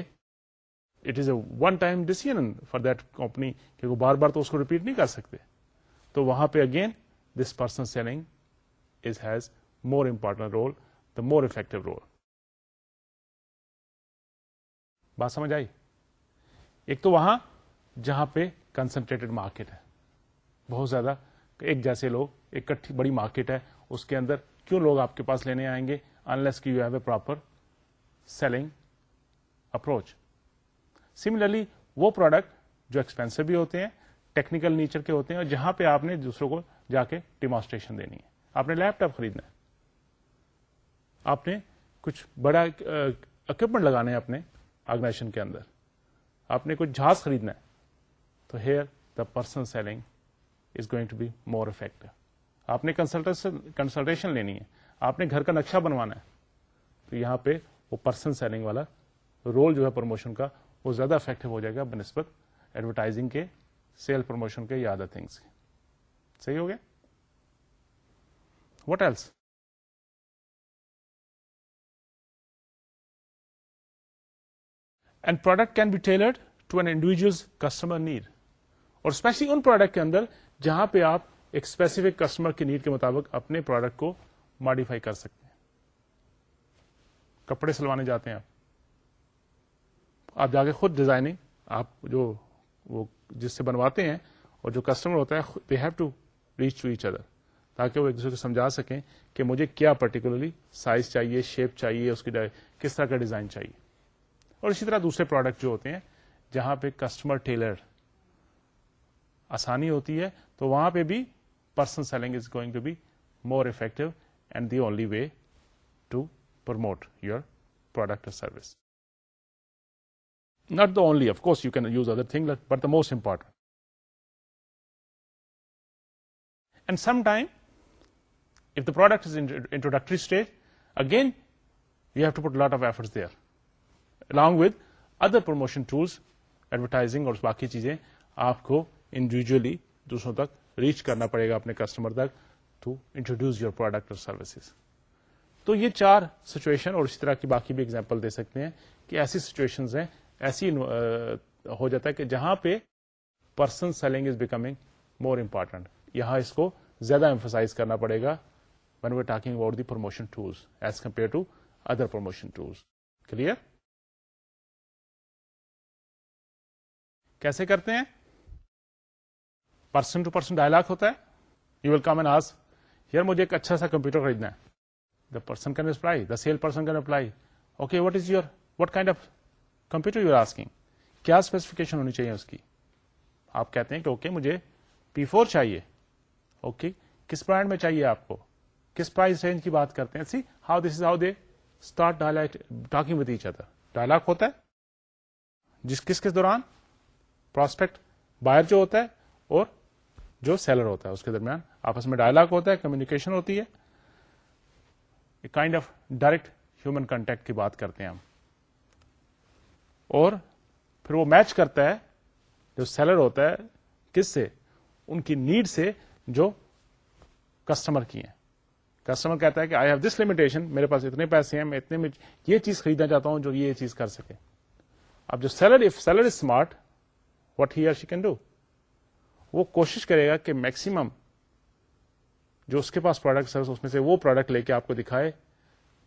[SPEAKER 1] it is a one time decision for that company کہ وہ بار بار تو اس کو ریپیٹ نہیں کر سکتے۔ تو وہاں پہ again this person selling is has more important role the more effective role بات سمجھ آئی ایک تو وہاں جہاں پہ کنسنٹریٹڈ مارکیٹ ہے بہت زیادہ ایک جیسے لوگ ایک کٹھی بڑی مارکیٹ ہے اس کے اندر کیوں لوگ آپ کے پاس لینے آئیں گے انلیس کی you have a proper selling approach similarly وہ پروڈکٹ جو ایکسپینسو بھی ہوتے ہیں ٹیکنیکل نیچر کے ہوتے ہیں اور جہاں پہ آپ نے دوسروں کو جا کے ڈیمانسٹریشن دینی ہے آپ نے لیپ ٹاپ خریدنا ہے آپ نے کچھ بڑا اکوپمنٹ لگانے ہیں اپنے آرگنائزیشن کے اندر۔ آپ نے کچھ جہاز خریدنا ہے۔ تو here the person selling is going to be more effective آپ نے کنسلٹیشن لینی ہے۔ آپ نے گھر کا نقشہ بنوانا ہے۔ تو یہاں پہ وہ پرسن سیلنگ والا رول جو ہے پروموشن کا، وہ زیادہ افیکٹو ہو جائے گا بنسبت ایڈورٹائزنگ کے سیل پروموشن کے یا ادر تھنگس کے۔ صحیح ہو گیا؟ What else and product can be tailored to an individual customer need اور اسپیشلی ان پروڈکٹ کے اندر جہاں پہ آپ ایک اسپیسیفک کسٹمر کی نیڈ کے مطابق اپنے پروڈکٹ کو ماڈیفائی کر سکتے ہیں۔ کپڑے سلوانے جاتے ہیں آپ۔ آپ جا کے خود ڈیزائننگ آپ جو وہ جس سے بنواتے ہیں اور جو کسٹمر ہوتا ہے they have to reach to each other تاکہ وہ ایک دوسرے کو سمجھا سکیں کہ مجھے کیا پرٹیکولرلی سائز چاہیے شیپ چاہیے، اس کی کس طرح کا ڈیزائن چاہیے۔ اور اسی طرح دوسرے پروڈکٹ جو ہوتے ہیں، جہاں پہ کسٹمر ٹیلر آسانی ہوتی ہے، تو وہاں پہ بھی person selling is going to be more effective and the only way to promote your product service not the only of course you can use other thing but the most important and some time if the product is introductory stage again you have to put lot of efforts there there, along with other promotion tools, advertising اور باقی چیزیں آپ کو individually دوسروں تک reach کرنا پڑے گا اپنے کسٹمر تک ٹو انٹروڈیوس یور پروڈکٹ اور سروسز تو یہ چار سچویشن اور اسی طرح کی باقی بھی ایگزامپل دے سکتے ہیں کہ ایسی سچویشن ہیں ایسی ہو جاتا ہے کہ جہاں پہ person selling is becoming more important یہاں اس کو زیادہ ایمفسائز کرنا پڑے گا when we talking about the promotion tools as compare to other promotion tools clear کیسے کرتے ہیں؟ پرسن ٹو پرسن ڈائلگ ہوتا ہے۔ You will come and ask یار مجھے ایک اچھا سا کمپیوٹر خریدنا ہے۔ The person can apply the sale person can apply okay what is your what kind of computer you are asking کیا اسپیسیفکیشن ہونی چاہیے اس کی؟ آپ کہتے ہیں کہ اوکے مجھے پی فور چاہیے۔ اوکے کس برانڈ میں چاہیے آپ کو؟ کس پرائز رینج کی بات کرتے ہیں؟ See how this is how they start talking with each other dialogue ہوتا ہے۔ جس، کس کس دوران؟ پراسپیکٹ بائر جو ہوتا ہے اور جو سیلر ہوتا ہے، اس کے درمیان آپس میں ڈائلاگ ہوتا ہے کمیونیکیشن ہوتی ہے۔ Kind of direct human contact کی بات کرتے ہیں ہم۔ اور پھر وہ میچ کرتا ہے جو سیلر ہوتا ہے، کس سے؟ ان کی نیڈ سے جو کسٹمر کی ہیں۔ کسٹمر کہتا ہے کہ آئی ہیو دس لمیٹیشن میرے پاس اتنے پیسے ہیں، میں اتنے میں یہ چیز خریدنا چاہتا ہوں جو یہ چیز کر سکے۔ اب جو seller if seller is smart what he or she can do وہ کوشش کرے گا کہ میکسیمم جو اس کے پاس پروڈکٹ ہے اس میں سے وہ پروڈکٹ لے کے آپ کو دکھائے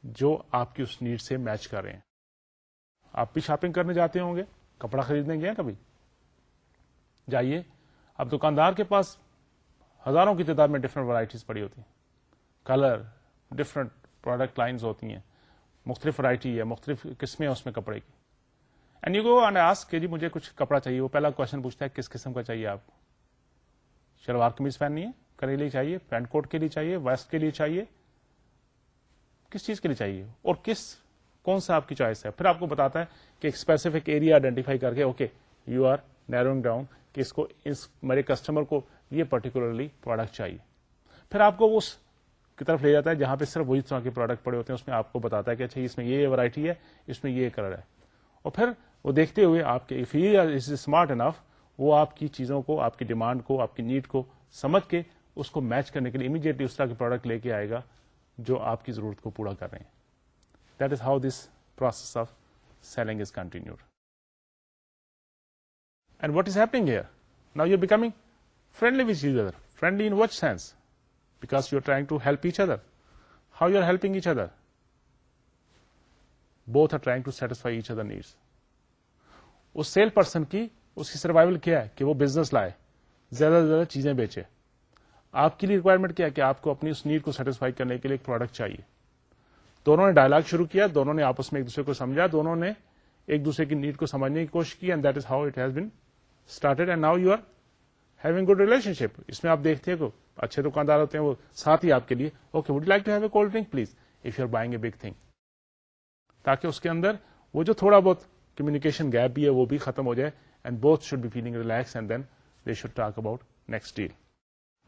[SPEAKER 1] جو آپ کی اس نیڈ سے میچ کر رہے ہیں۔ آپ بھی شاپنگ کرنے جاتے ہوں گے، کپڑا خریدنے گئے کبھی؟ جائیے۔ اب دکاندار کے پاس ہزاروں کی تعداد میں ڈفرنٹ ورائٹیز پڑی ہوتی ہیں۔ کلر ڈفرنٹ پروڈکٹ لائنز ہوتی ہیں۔ مختلف ورائٹی ہے، مختلف قسمیں اس میں کپڑے کی۔ And you go and ask کہ جی مجھے کچھ کپڑا چاہیے وہ پہلا کوشچن پوچھتا ہے کس قسم کا چاہیے آپ کو شلوار قمیض پہننی ہے کے لیے چاہیے پینٹ کوٹ کے لیے چاہیے ویسٹ کے لیے چاہیے کس چیز کے لیے چاہیے اور کس کون سا آپ کی چوائس ہے پھر آپ کو بتاتا ہے کہ ایک اسپیسیفک ایریا آئیڈینٹیفائی کر کے okay you are narrowing down کہ اس کو اس میرے کسٹمر کو یہ پرٹیکولرلی پروڈکٹ چاہیے پھر آپ کو اس کی طرف لے جاتا ہے جہاں پہ صرف وہی طرح کے پروڈکٹ پڑے ہوتے ہیں اس میں آپ کو بتاتا ہے کہ اچھا اس میں یہ ورائٹی ہے اس میں یہ کلر ہے اور پھر وہ دیکھتے ہوئے آپ کے اف از اسمارٹ انف وہ آپ کی چیزوں کو، آپ کی ڈیمانڈ کو، آپ کی نیڈ کو سمجھ کے اس کو میچ کرنے کے لیے امیڈیٹلی اس طرح کے پروڈکٹ لے کے آئے گا جو آپ کی ضرورت کو پورا کر رہے ہیں۔ That is how this process of selling is continued and what is happening here now you becoming friendly with each other friendly in what sense because you are trying to help each other how you are helping each other both are trying to satisfy each other needs us cell person کی اس کی survival کیا ہے کہ وہ business لائے، زیادہ سے زیادہ چیزیں بیچے۔ آپ کے لیے ریکوائرمنٹ کیا کہ آپ کو اپنی اس نیڈ کو سیٹسفائی کرنے کے لیے ایک پروڈکٹ چاہیے۔ دونوں نے ڈائلگ شروع کیا، دونوں نے آپس میں ایک دوسرے کو سمجھا، دونوں نے ایک دوسرے کی نیڈ کو سمجھنے کی کوشش کی and that is how it has been started and now you are having good relationship اس میں آپ دیکھتے ہیں اچھے دکاندار ہوتے ہیں، وہ ساتھ ہی آپ کے لیے okay would like to have a cold drink please if you are buying a big thing تاکہ اس کے اندر وہ جو تھوڑا بہت کمیونیکیشن گیپ بھی ہے، وہ بھی ختم ہو جائے and both should be feeling relax and then they should talk about next deal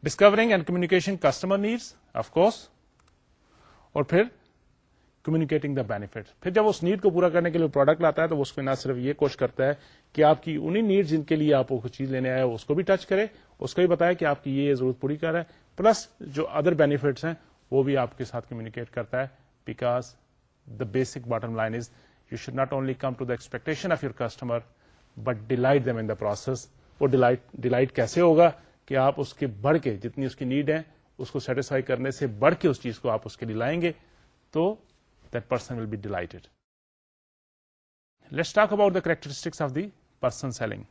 [SPEAKER 1] discovering and communication customer needs of course اور پھر کمیونیکیٹنگ دا بینیفٹ پھر جب اس نیڈ کو پورا کرنے کے لیے پروڈکٹ لاتا ہے تو اس میں نہ صرف یہ کوشش کرتا ہے کہ آپ کی انہیں نیڈ جن کے لیے آپ کو چیز لینے آئے اس کو بھی ٹچ کرے، اس کو بھی بتایا کہ آپ کی یہ ضرورت پوری کر رہا ہے پلس جو ادر بینیفٹس ہیں، وہ بھی آپ کے ساتھ کمیونیکیٹ کرتا ہے because the basic bottom line is you should not only come to the expectation of your customer but delight them in the process وہ ڈیلائٹ کیسے ہوگا کہ آپ اس کے بڑھ کے جتنی اس کی نیڈ ہے، اس کو سیٹسفائی کرنے سے بڑھ کے اس چیز کو آپ اس کے لیے لائیں گے، تو that person will be delighted let's talk about the characteristics of the person selling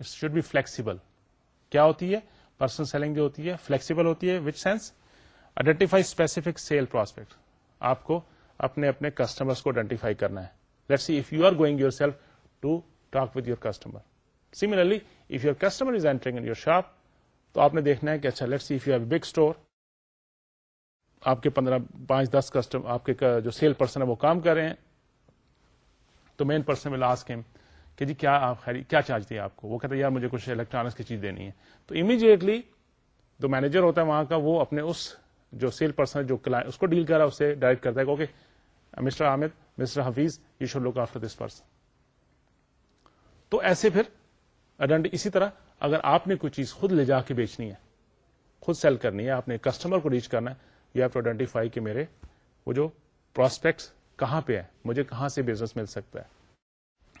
[SPEAKER 1] it should be flexible کیا ہوتی ہے؟ پرسن سیلنگ جو ہوتی ہے فلیکسیبل ہوتی ہے which sense identify specific sale prospect آپ کو اپنے اپنے کسٹمر کو آئیڈینٹیفائی کرنا ہے. Let see if you are going yourself to talk with your customer similarly if your customer is entering in your shop تو آپ نے دیکھنا ہے کہ اچھا let see if you have big store آپ کے پندرہ، پانچ، دس کسٹم آپ کے جو سیل پرسن ہے وہ کام کر رہے ہیں. تو مین پرسن ول آسک ہم کہ جی کیا آپ خری کیا چارج دیا آپ کو؟ وہ کہتے ہیں یار مجھے کچھ الیکٹرانکس کی چیز دینی ہے. تو امیڈیٹلی جو مینیجر ہوتا ہے وہاں کا وہ اپنے اس جو سیل پرسن جو اس کو ڈیل کر رہا ہے، اسے ڈائریکٹ کرتا ہے کہ okay mister Hamid mister Hafeez you should look after this person تو ایسے پھر اسی طرح اگر آپ نے کوئی چیز خود لے جا کے بیچنی ہے، خود سیل کرنی ہے، آپ نے کسٹمر کو ریچ کرنا ہے یو ہیو ٹو آئیڈینٹیفائی کہ میرے وہ جو پروسپیکٹس کہاں پہ ہے مجھے کہاں سے بزنس مل سکتا ہے۔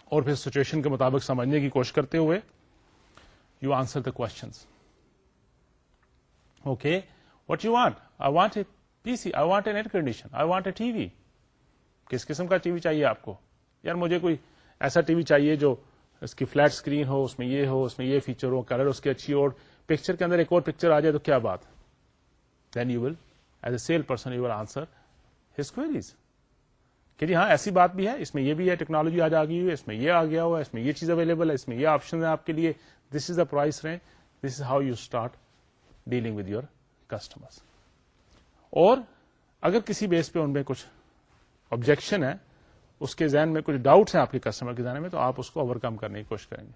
[SPEAKER 1] اور پھر سچویشن کے مطابق سمجھنے کی کوشش کرتے ہوئے you answer the question okay what you want I want a P C I want a net condition I want a T V کس قسم کا ٹی وی چاہیے آپ کو؟ یار مجھے کوئی ایسا ٹی وی چاہیے جو اس کی فلیٹ اسکرین ہو، اس میں یہ ہو، اس میں یہ فیچر ہو کلر اس کی اچھی اور پکچر کے اندر ایک اور پکچر آ جائے تو کیا بات؟ Then you will as a sale person you will answer his queries کہ جی ہاں ایسی بات بھی ہے، اس میں یہ بھی ہے ٹیکنالوجی آج آ گئی ہوئی اس میں یہ آ گیا ہوا اس میں یہ چیز اویلیبل ہے، اس میں یہ آپشن ہے آپ کے لیے۔ This is the price range this is how you start dealing with your customer اور اگر کسی بیس پہ ان میں کچھ آبجیکشن ہے، اس کے ذہن میں کچھ ڈاؤٹس ہیں آپ کے کسٹمر کے ذہن میں، تو آپ اس کو اوور کم کرنے کی کوشش کریں گے۔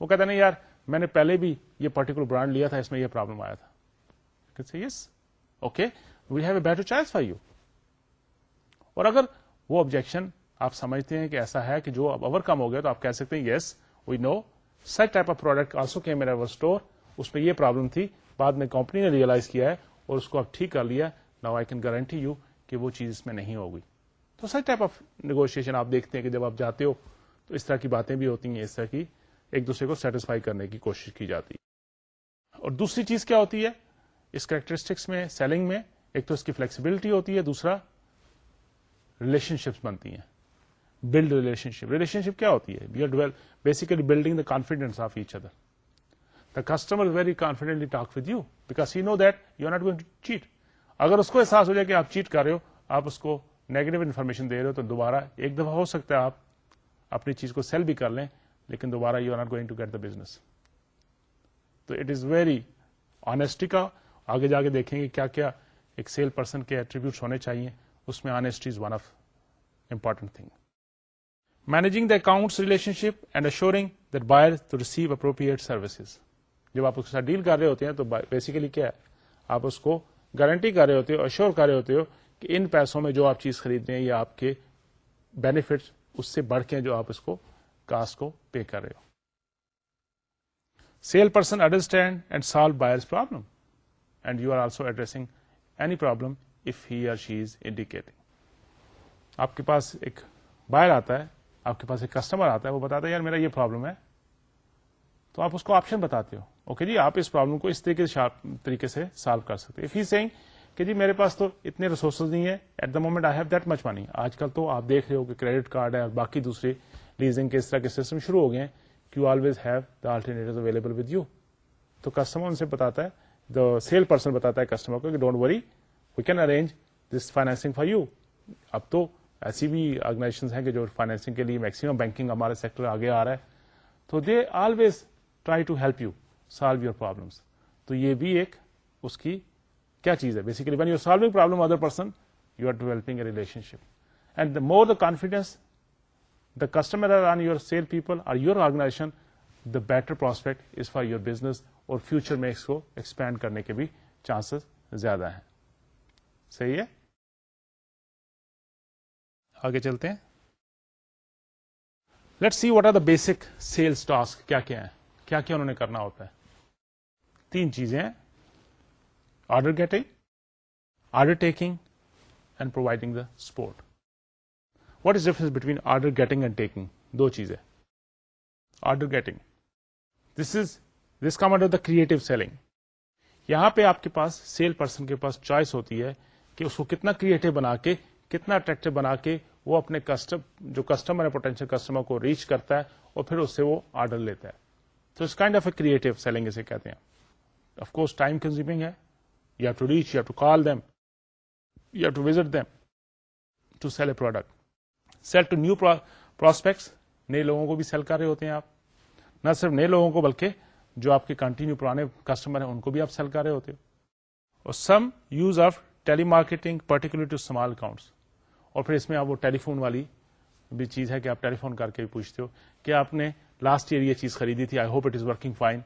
[SPEAKER 1] وہ کہتے نہیں یار، میں نے پہلے بھی یہ پرٹیکولر برانڈ لیا تھا، اس میں یہ پرابلم آیا تھا. Yes okay we have a better choice for you اور اگر وہ آبجیکشن آپ سمجھتے ہیں کہ ایسا ہے کہ جو اب اوور کم ہو گیا، تو آپ کہہ سکتے ہیں yes we know such type of product also came over store اس میں یہ پرابلم تھی، بعد میں کمپنی نے ریئلائز کیا ہے اور اس کو اب ٹھیک کر لیا now I can guarantee you کہ وہ چیز اس میں نہیں ہوگی۔ تو سچ ٹائپ آف نیگوشیشن آپ دیکھتے ہیں کہ جب آپ جاتے ہو تو اس طرح کی باتیں بھی ہوتی ہیں، اس طرح کی ایک دوسرے کو سیٹسفائی کرنے کی کوشش کی جاتی ہے۔ اور دوسری چیز کیا ہوتی ہے؟ اس کریکٹرسٹکس میں سیلنگ میں، ایک تو اس کی فلیکسیبلٹی ہوتی ہے، دوسرا ریلیشن شپس بنتی ہیں۔ Build relationship relationship کیا ہوتی ہے؟ Basically building the confidence of each other the customer very confidently talk with you because you know that you are not going to cheat اگر اس کو احساس ہو جائے کہ آپ چیٹ کر رہے ہو، آپ اس کو نیگیٹو انفارمیشن دے رہے ہو تو دوبارہ ایک دفعہ ہو سکتا ہے آپ اپنی چیز کو سیل بھی کر لیں، لیکن دوبارہ you are not going to get the business تو اٹ از ویری آنےسٹی کا آگے جا کے دیکھیں گے کیا کیا ایک سیل پرسن کے ایٹریبیوٹس ہونے چاہیے۔ اس میں honesty is one of important thing managing the accounts relationship and assuring that buyer to receive appropriate services جب آپ اس کے ساتھ ڈیل کر رہے ہوتے ہیں تو بیسیکلی کیا ہے؟ آپ اس کو گارنٹی کر رہے ہوتے ہو اشور کر رہے ہوتے ہو کہ ان پیسوں میں جو آپ چیز خرید رہے ہیں یا آپ کے بینیفٹ اس سے بڑھ کے جو آپ اس کو کاسٹ کو پے کر رہے ہو۔ Sale person understand and solve buyers problem and you are also addressing any problem if he or she is indicating آپ کے پاس ایک بائر آتا ہے آپ کے پاس ایک کسٹمر آتا ہے وہ بتاتا ہے یار میرا یہ پرابلم ہے تو آپ اس کو آپشن بتاتے ہو۔ اوکے جی آپ اس پرابلم کو اس طریقے سے طریقے سے سالو کر سکتے اف ہی سینگ کہ جی میرے پاس تو اتنے ریسورسز نہیں ہے at the moment I have that much money آج کل تو آپ دیکھ رہے ہو کہ کریڈٹ کارڈ ہے اور باقی دوسری لیزنگ کے اس طرح کے سسٹم شروع ہو گئے ہیں کیو always have the alternate available with you تو کسٹمر ان سے بتاتا ہے دا سیل پرسن بتاتا ہے کسٹمر کو کہ don't worry we can arrange this financing for you اب تو ایسی بھی آرگنائزیشن ہیں کہ جو فائنینسنگ کے لیے میکسیمم بینکنگ ہمارے سیکٹر آگے آ رہا ہے۔ تو they always try to help you solve your problems تو یہ بھی ایک اس کی کیا چیز ہے؟ Basically when you solving problem other person you are developing a relationship and the more the confidence the customer are on your sale people or your organization the better prospect is for your business اور future میں اس کو expand کرنے کے بھی chances زیادہ ہیں۔ صحیح ہے؟ آگے چلتے ہیں۔ Let see what are the basic sales task کیا کیا ہے کیا کیا انہوں نے کرنا ہوتا ہے؟ تین چیزیں ہیں۔ Order getting order taking and providing the support what is difference between order getting and taking دو چیزیں order getting this is this come under the creative selling یہاں پہ آپ کے پاس سیل پرسن کے پاس چوائس ہوتی ہے کہ اس کو کتنا کریٹو بنا کے کتنا اٹریکٹو بنا کے وہ اپنے کسٹم جو کسٹمر ہے پوٹینشیل کسٹمر کو ریچ کرتا ہے اور پھر اس سے وہ آرڈر لیتا ہے تو اس kind of a creative selling اسے کہتے ہیں آف کورس ٹائم کنزیومنگ ہے You have to reach, you have to call them, you have to visit them to sell a product. Sell to new prospects, نئے لوگوں کو بھی cell کر رہے ہوتے ہیں آپ. نہ صرف نئے لوگوں کو بلکہ جو آپ کے کنٹینیو پرانے کسٹمر ہیں ان کو بھی آپ سیل کر رہے ہوتے ہو اور some use of telemarketing particular to small accounts اور پھر اس میں آپ وہ ٹیلی فون والی بھی چیز ہے کہ آپ ٹیلی فون کر کے بھی پوچھتے ہو کہ آپ نے لاسٹ ایئر یہ چیز خریدی تھی I hope it is working fine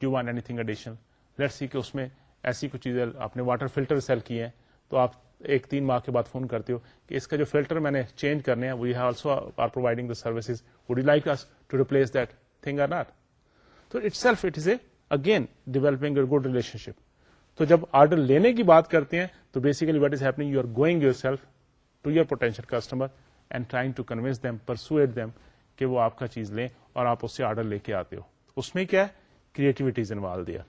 [SPEAKER 1] do want anything additional let see کہ اس میں ایسی کچھ چیزیں آپ نے واٹر فلٹر سیل کیے ہیں، تو آپ ایک تین ماہ کے بعد فون کرتے ہو کہ اس کا جو فلٹر میں نے چینج کرنے ہیں we also are providing the services would you like to replace that thing or not تو itself it is a again developing a good relationship تو جب آرڈر لینے کی بات کرتے ہیں، تو basically what is happening you are going yourself to your potential customer and trying to convince them persuade them کہ وہ آپ کا چیز لیں اور آپ اس سے آرڈر لے کے آتے ہو۔ اس میں کیا ہے؟ کریٹیوٹیز انوالو دیا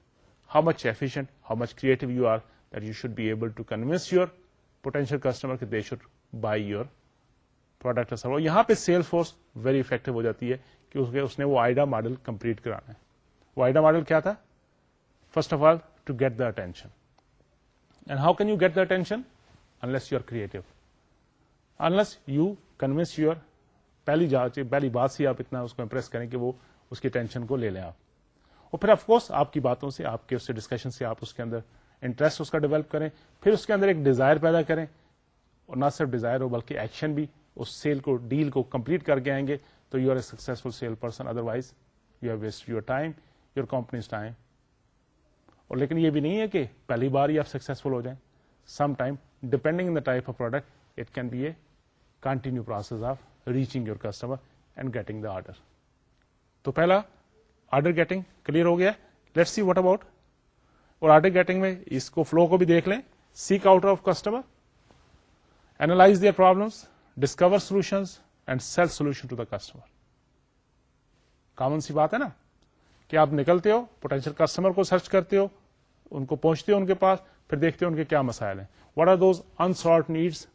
[SPEAKER 1] how much efficient, how much creative you are, that you should be able to convince your potential customer that they should buy your product or یہاں پہ سیل فورس ویری افیکٹو ہو جاتی ہے کہ اس نے وہ AIDA model complete کرانا ہے وہ آئیڈا ماڈل کیا تھا first of all to get the attention and how can you get the attention unless you are creative unless you convince your پہلی پہلی بات سے آپ اتنا اس کو امپریس کریں کہ وہ اس کی ٹینشن کو لے لیں آپ اور پھر آف کورس آپ کی باتوں سے، آپ کے اس سے ڈسکشن سے آپ اس کے اندر انٹرسٹ اس کا ڈیولپ کریں، پھر اس کے اندر ایک ڈیزائر پیدا کریں۔ اور نہ صرف ڈیزائر ہو، بلکہ ایکشن بھی اس سیل کو ڈیل کو کمپلیٹ کر کے آئیں گے۔ تو you are a successful sale person otherwise you have waste your time your companies time اور لیکن یہ بھی نہیں ہے کہ پہلی بار ہی آپ سکسیزفل ہو جائیں۔ Sometime depending the type of product it can be a continue process of reaching your customer and getting the order تو پہلا آرڈر گیٹنگ کلیئر ہو گیا لیٹ سی واٹ اباؤٹ اور آرڈر گیٹنگ میں اس کو فلو کو بھی دیکھ لیں seek out of customer analyze their problems discover solution and sell solution to the customer common سی بات ہے نا کہ آپ نکلتے ہو پوٹینشیل کسٹمر کو سرچ کرتے ہو ان کو پہنچتے ہو ان کے پاس پھر دیکھتے ہو ان کے کیا مسائل ہیں what are those unsought needs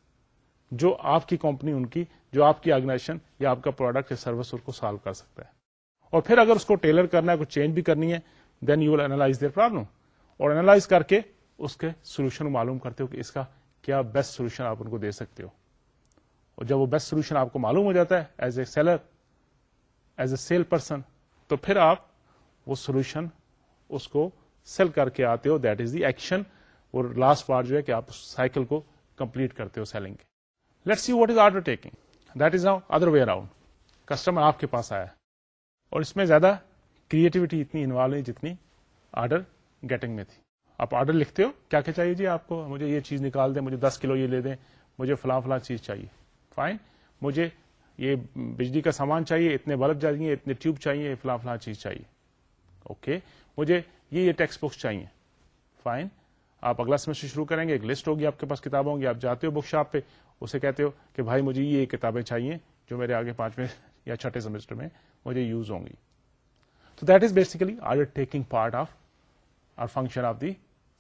[SPEAKER 1] جو آپ کی کمپنی ان کی جو آپ کی آرگنائزیشن یا آپ کا پروڈکٹ یا سروس اس کو سالو کر سکتا ہے اور پھر اگر اس کو ٹیلر کرنا ہے کچھ چینج بھی کرنی ہے then you will analyze their problem اور اینالائز کر کے اس کے سولوشن معلوم کرتے ہو کہ اس کا کیا بیسٹ سولوشن آپ ان کو دے سکتے ہو۔ اور جب وہ بیسٹ سولوشن آپ کو معلوم ہو جاتا ہے as a seller as a sale person تو پھر آپ وہ سولوشن اس کو سیل کر کے آتے ہو۔ دیٹ از دی ایکشن اور لاسٹ پارٹ جو ہے کہ آپ سائیکل کو کمپلیٹ کرتے ہو سیلنگ کے۔ Let see what is order taking that is now other way around customer آپ کے پاس آیا۔ اور اس میں زیادہ کریٹیوٹی اتنی انوالو نہیں جتنی آرڈر گیٹنگ میں تھی۔ آپ آرڈر لکھتے ہو، کیا کیا چاہیے جی آپ کو؟ مجھے یہ چیز نکال دیں، مجھے دس کلو یہ لے دیں، مجھے فلاں فلاں چیز چاہیے۔ فائن مجھے یہ بجلی کا سامان چاہیے، اتنے بلب چاہیے، اتنے ٹیوب چاہیے، فلاں فلاں چیز چاہیے۔ اوکے مجھے یہ یہ ٹیکسٹ بکس چاہیے۔ فائن آپ اگلا سیمسٹر شروع کریں گے، ایک لسٹ ہوگی آپ کے پاس کتابوں ہوں گی آپ جاتے ہو بک شاپ پہ، اسے کہتے ہو کہ بھائی مجھے یہ کتابیں چاہیے جو میرے آگے پانچویں یا چھٹے سیمسٹر میں مجھے یوز ہوں گی تو that is basically or taking part of our function of the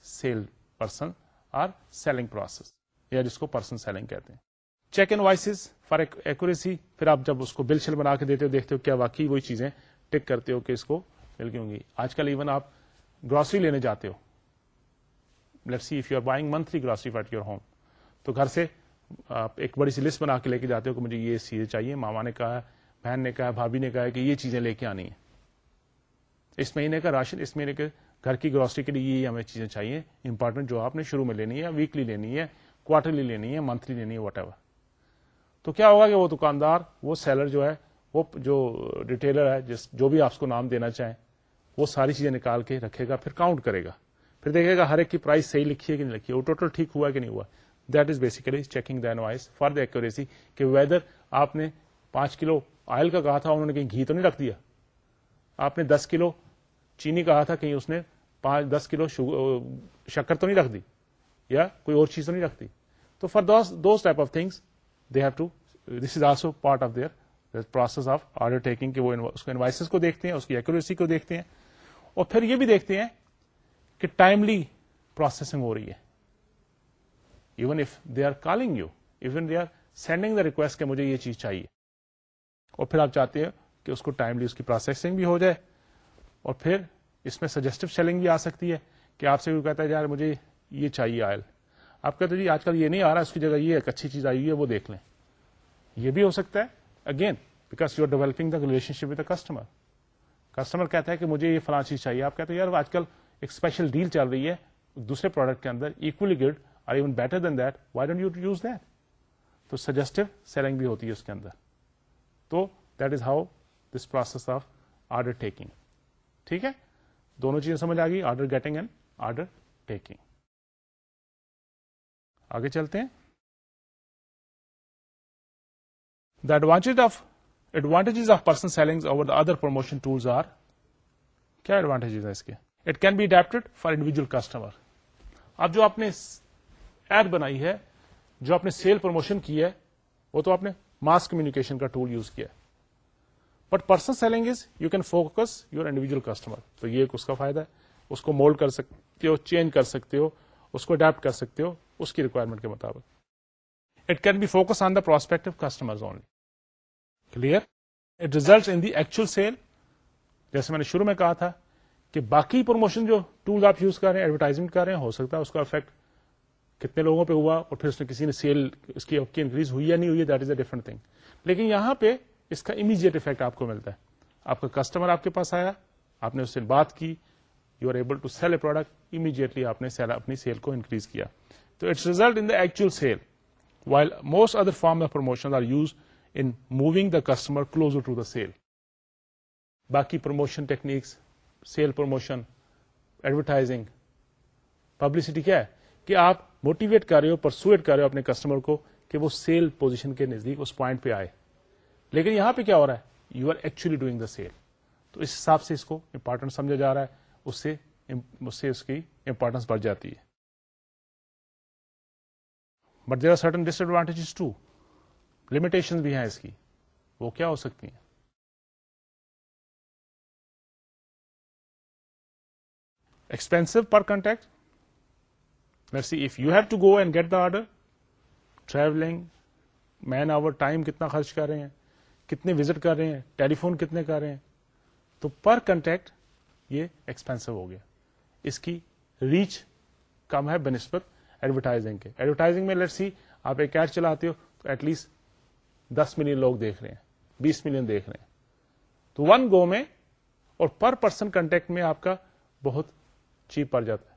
[SPEAKER 1] sale person or selling process یا جس کو پرسن سیلنگ کہتے ہیں check invoices for accuracy پھر آپ جب اس کو بل شل بنا کے دیتے ہو دیکھتے ہو کیا واقعی وہی چیزیں ٹک کرتے ہو کہ اس کو مل گئی ہوں گی آج کل ایون آپ گروسری لینے جاتے ہو let see if you are buying monthly grocery fit your home تو گھر سے آپ ایک بڑی سی لسٹ بنا کے لے کے جاتے ہو کہ مجھے یہ چیزیں چاہیے ماما نے کہا بہن نے کہا، بھابھی نے کہا کہ یہ چیزیں لے کے آنی ہے اس مہینے کا راشن اس مہینے کے گھر کی گروسری کے لیے یہ ہمیں چیزیں چاہیے۔ امپورٹنٹ جو آپ نے شروع میں لینی ہے ویکلی لینی ہے کوارٹرلی لینی ہے منتھلی لینی ہے وٹ ایور تو کیا ہوگا کہ وہ دکاندار، وہ سیلر جو ہے، وہ جو ریٹیلر ہے، جس جو بھی آپ کو نام دینا چاہیں، وہ ساری چیزیں نکال کے رکھے گا، پھر کاؤنٹ کرے گا۔ پھر دیکھے گا ہر ایک کی پرائز صحیح لکھی ہے کہ نہیں لکھی ہے، وہ ٹوٹل ٹھیک ہوا کہ نہیں ہوا۔ That is basically checking the invoice for the accuracy کہ ویدر آپ نے پانچ کلو آئل کا کہا تھا، انہوں نے کہیں گھی تو نہیں رکھ دیا؟ آپ نے دس کلو چینی کہا تھا، کہیں اس نے پانچ، دس کلو شکر تو نہیں رکھ دی؟ یا کوئی اور چیز تو نہیں رکھتی تو for those type of things they have to this is also part of their process of order taking کہ وہ اس کو انوائسز کو دیکھتے ہیں، اس کی ایکوریسی کو دیکھتے ہیں، اور پھر یہ بھی دیکھتے ہیں کہ ٹائملی پروسیسنگ ہو رہی ہے۔ Even if they are calling you even they are sending the request کہ مجھے یہ چیز چاہیے۔ اور پھر آپ چاہتے ہیں کہ اس کو ٹائملی اس کی پروسیسنگ بھی ہو جائے اور پھر اس میں سجیسٹو سیلنگ بھی آ سکتی ہے کہ آپ سے بھی کہتا ہے یار مجھے یہ چاہیے آئل آپ کہتے ہیں جی آج کل یہ نہیں آ رہا، اس کی جگہ یہ ایک اچھی چیز آئی ہوئی ہے، وہ دیکھ لیں۔ یہ بھی ہو سکتا ہے۔ Again because you are developing the relationship with the customer customer کہتا ہے کہ مجھے یہ فلاں چیز چاہیے۔ آپ کہتے ہیں یار آج کل ایک اسپیشل ڈیل چل رہی ہے دوسرے پروڈکٹ کے اندر equally good or even better than that why don't you use that تو سجیسٹو سیلنگ بھی ہوتی ہے اس کے اندر۔ تو that is how this process of order taking ٹھیک ہے؟ دونوں چیزیں سمجھ آ گئی order getting and order taking آگے چلتے ہیں. The advantage of advantages of person selling over the other promotion tools are کیا ایڈوانٹیجز ہے اس کے؟ It can be adapted for individual customer اب جو آپ نے ایڈ بنائی ہے، جو آپ نے سیل پروموشن کی ہے، وہ تو آپ نے ماس کمیونیکیشن کا ٹول یوز کیا but person selling is you can focus your individual customer تو یہ ایک اس کا فائدہ ہے۔ اس کو مولڈ کر سکتے ہو چینج کر سکتے ہو، اس کو اڈیپٹ کر سکتے ہو، اس کی ریکوائرمنٹ کے مطابق۔ It can be focus on the prospective customer only clear it result in the actual sale جیسے میں نے شروع میں کہا تھا کہ باقی پروموشن جو ٹول آپ یوز کر رہے ہیں ایڈورٹائزمنٹ کر رہے ہیں، ہو سکتا ہے اس کا افیکٹ کتنے لوگوں پہ ہوا اور پھر اس نے کسی نے سیل اس کی انکریز ہوئی یا نہیں ہوئی that is a different thing لیکن یہاں پہ اس کا امیجیٹ افیکٹ آپ کو ملتا ہے۔ آپ کا کسٹمر آپ کے پاس آیا، آپ نے اس سے بات کی you are able to sell a product immediately آپ نے اپنی سیل کو انکریز کیا۔ تو it's result in the actual sale while most other forms of promotion are used in moving the customer closer to the sale. باقی promotion techniques sale promotion advertising publicity کیا ہے؟ کہ آپ موٹیویٹ کر رہے ہو پرسویٹ کر رہے ہو اپنے کسٹمر کو کہ وہ سیل پوزیشن کے نزدیک اس پوائنٹ پہ آئے۔ لیکن یہاں پہ کیا ہو رہا ہے؟ You are actually doing the sale تو اس حساب سے اس کو امپورٹنٹ سمجھا جا رہا ہے، اس سے اس سے اس کی امپورٹینس بڑھ جاتی ہے۔ But there are certain disadvantage to limitation بھی ہیں اس کی۔ وہ کیا ہو سکتی ہیں؟ Expensive per contact see if you have to go and get the order travelling man hour time کتنا خرچ کر رہے ہیں کتنے وزٹ کر رہے ہیں ٹیلیفون کتنے کر رہے ہیں تو پر کنٹیکٹ یہ ایکسپینسو ہو گیا اس کی ریچ کم ہے بنسبت ایڈورٹائزنگ کے ایڈورٹائزنگ میں لیٹ سی آپ ایک ایڈ چلاتے ہو تو ایٹ لیسٹ دس ملین لوگ دیکھ رہے ہیں، بیس ملین دیکھ رہے ہیں۔ تو ون گو میں اور پر پرسن کنٹیکٹ میں آپ کا بہت چیپ پڑ جاتا ہے۔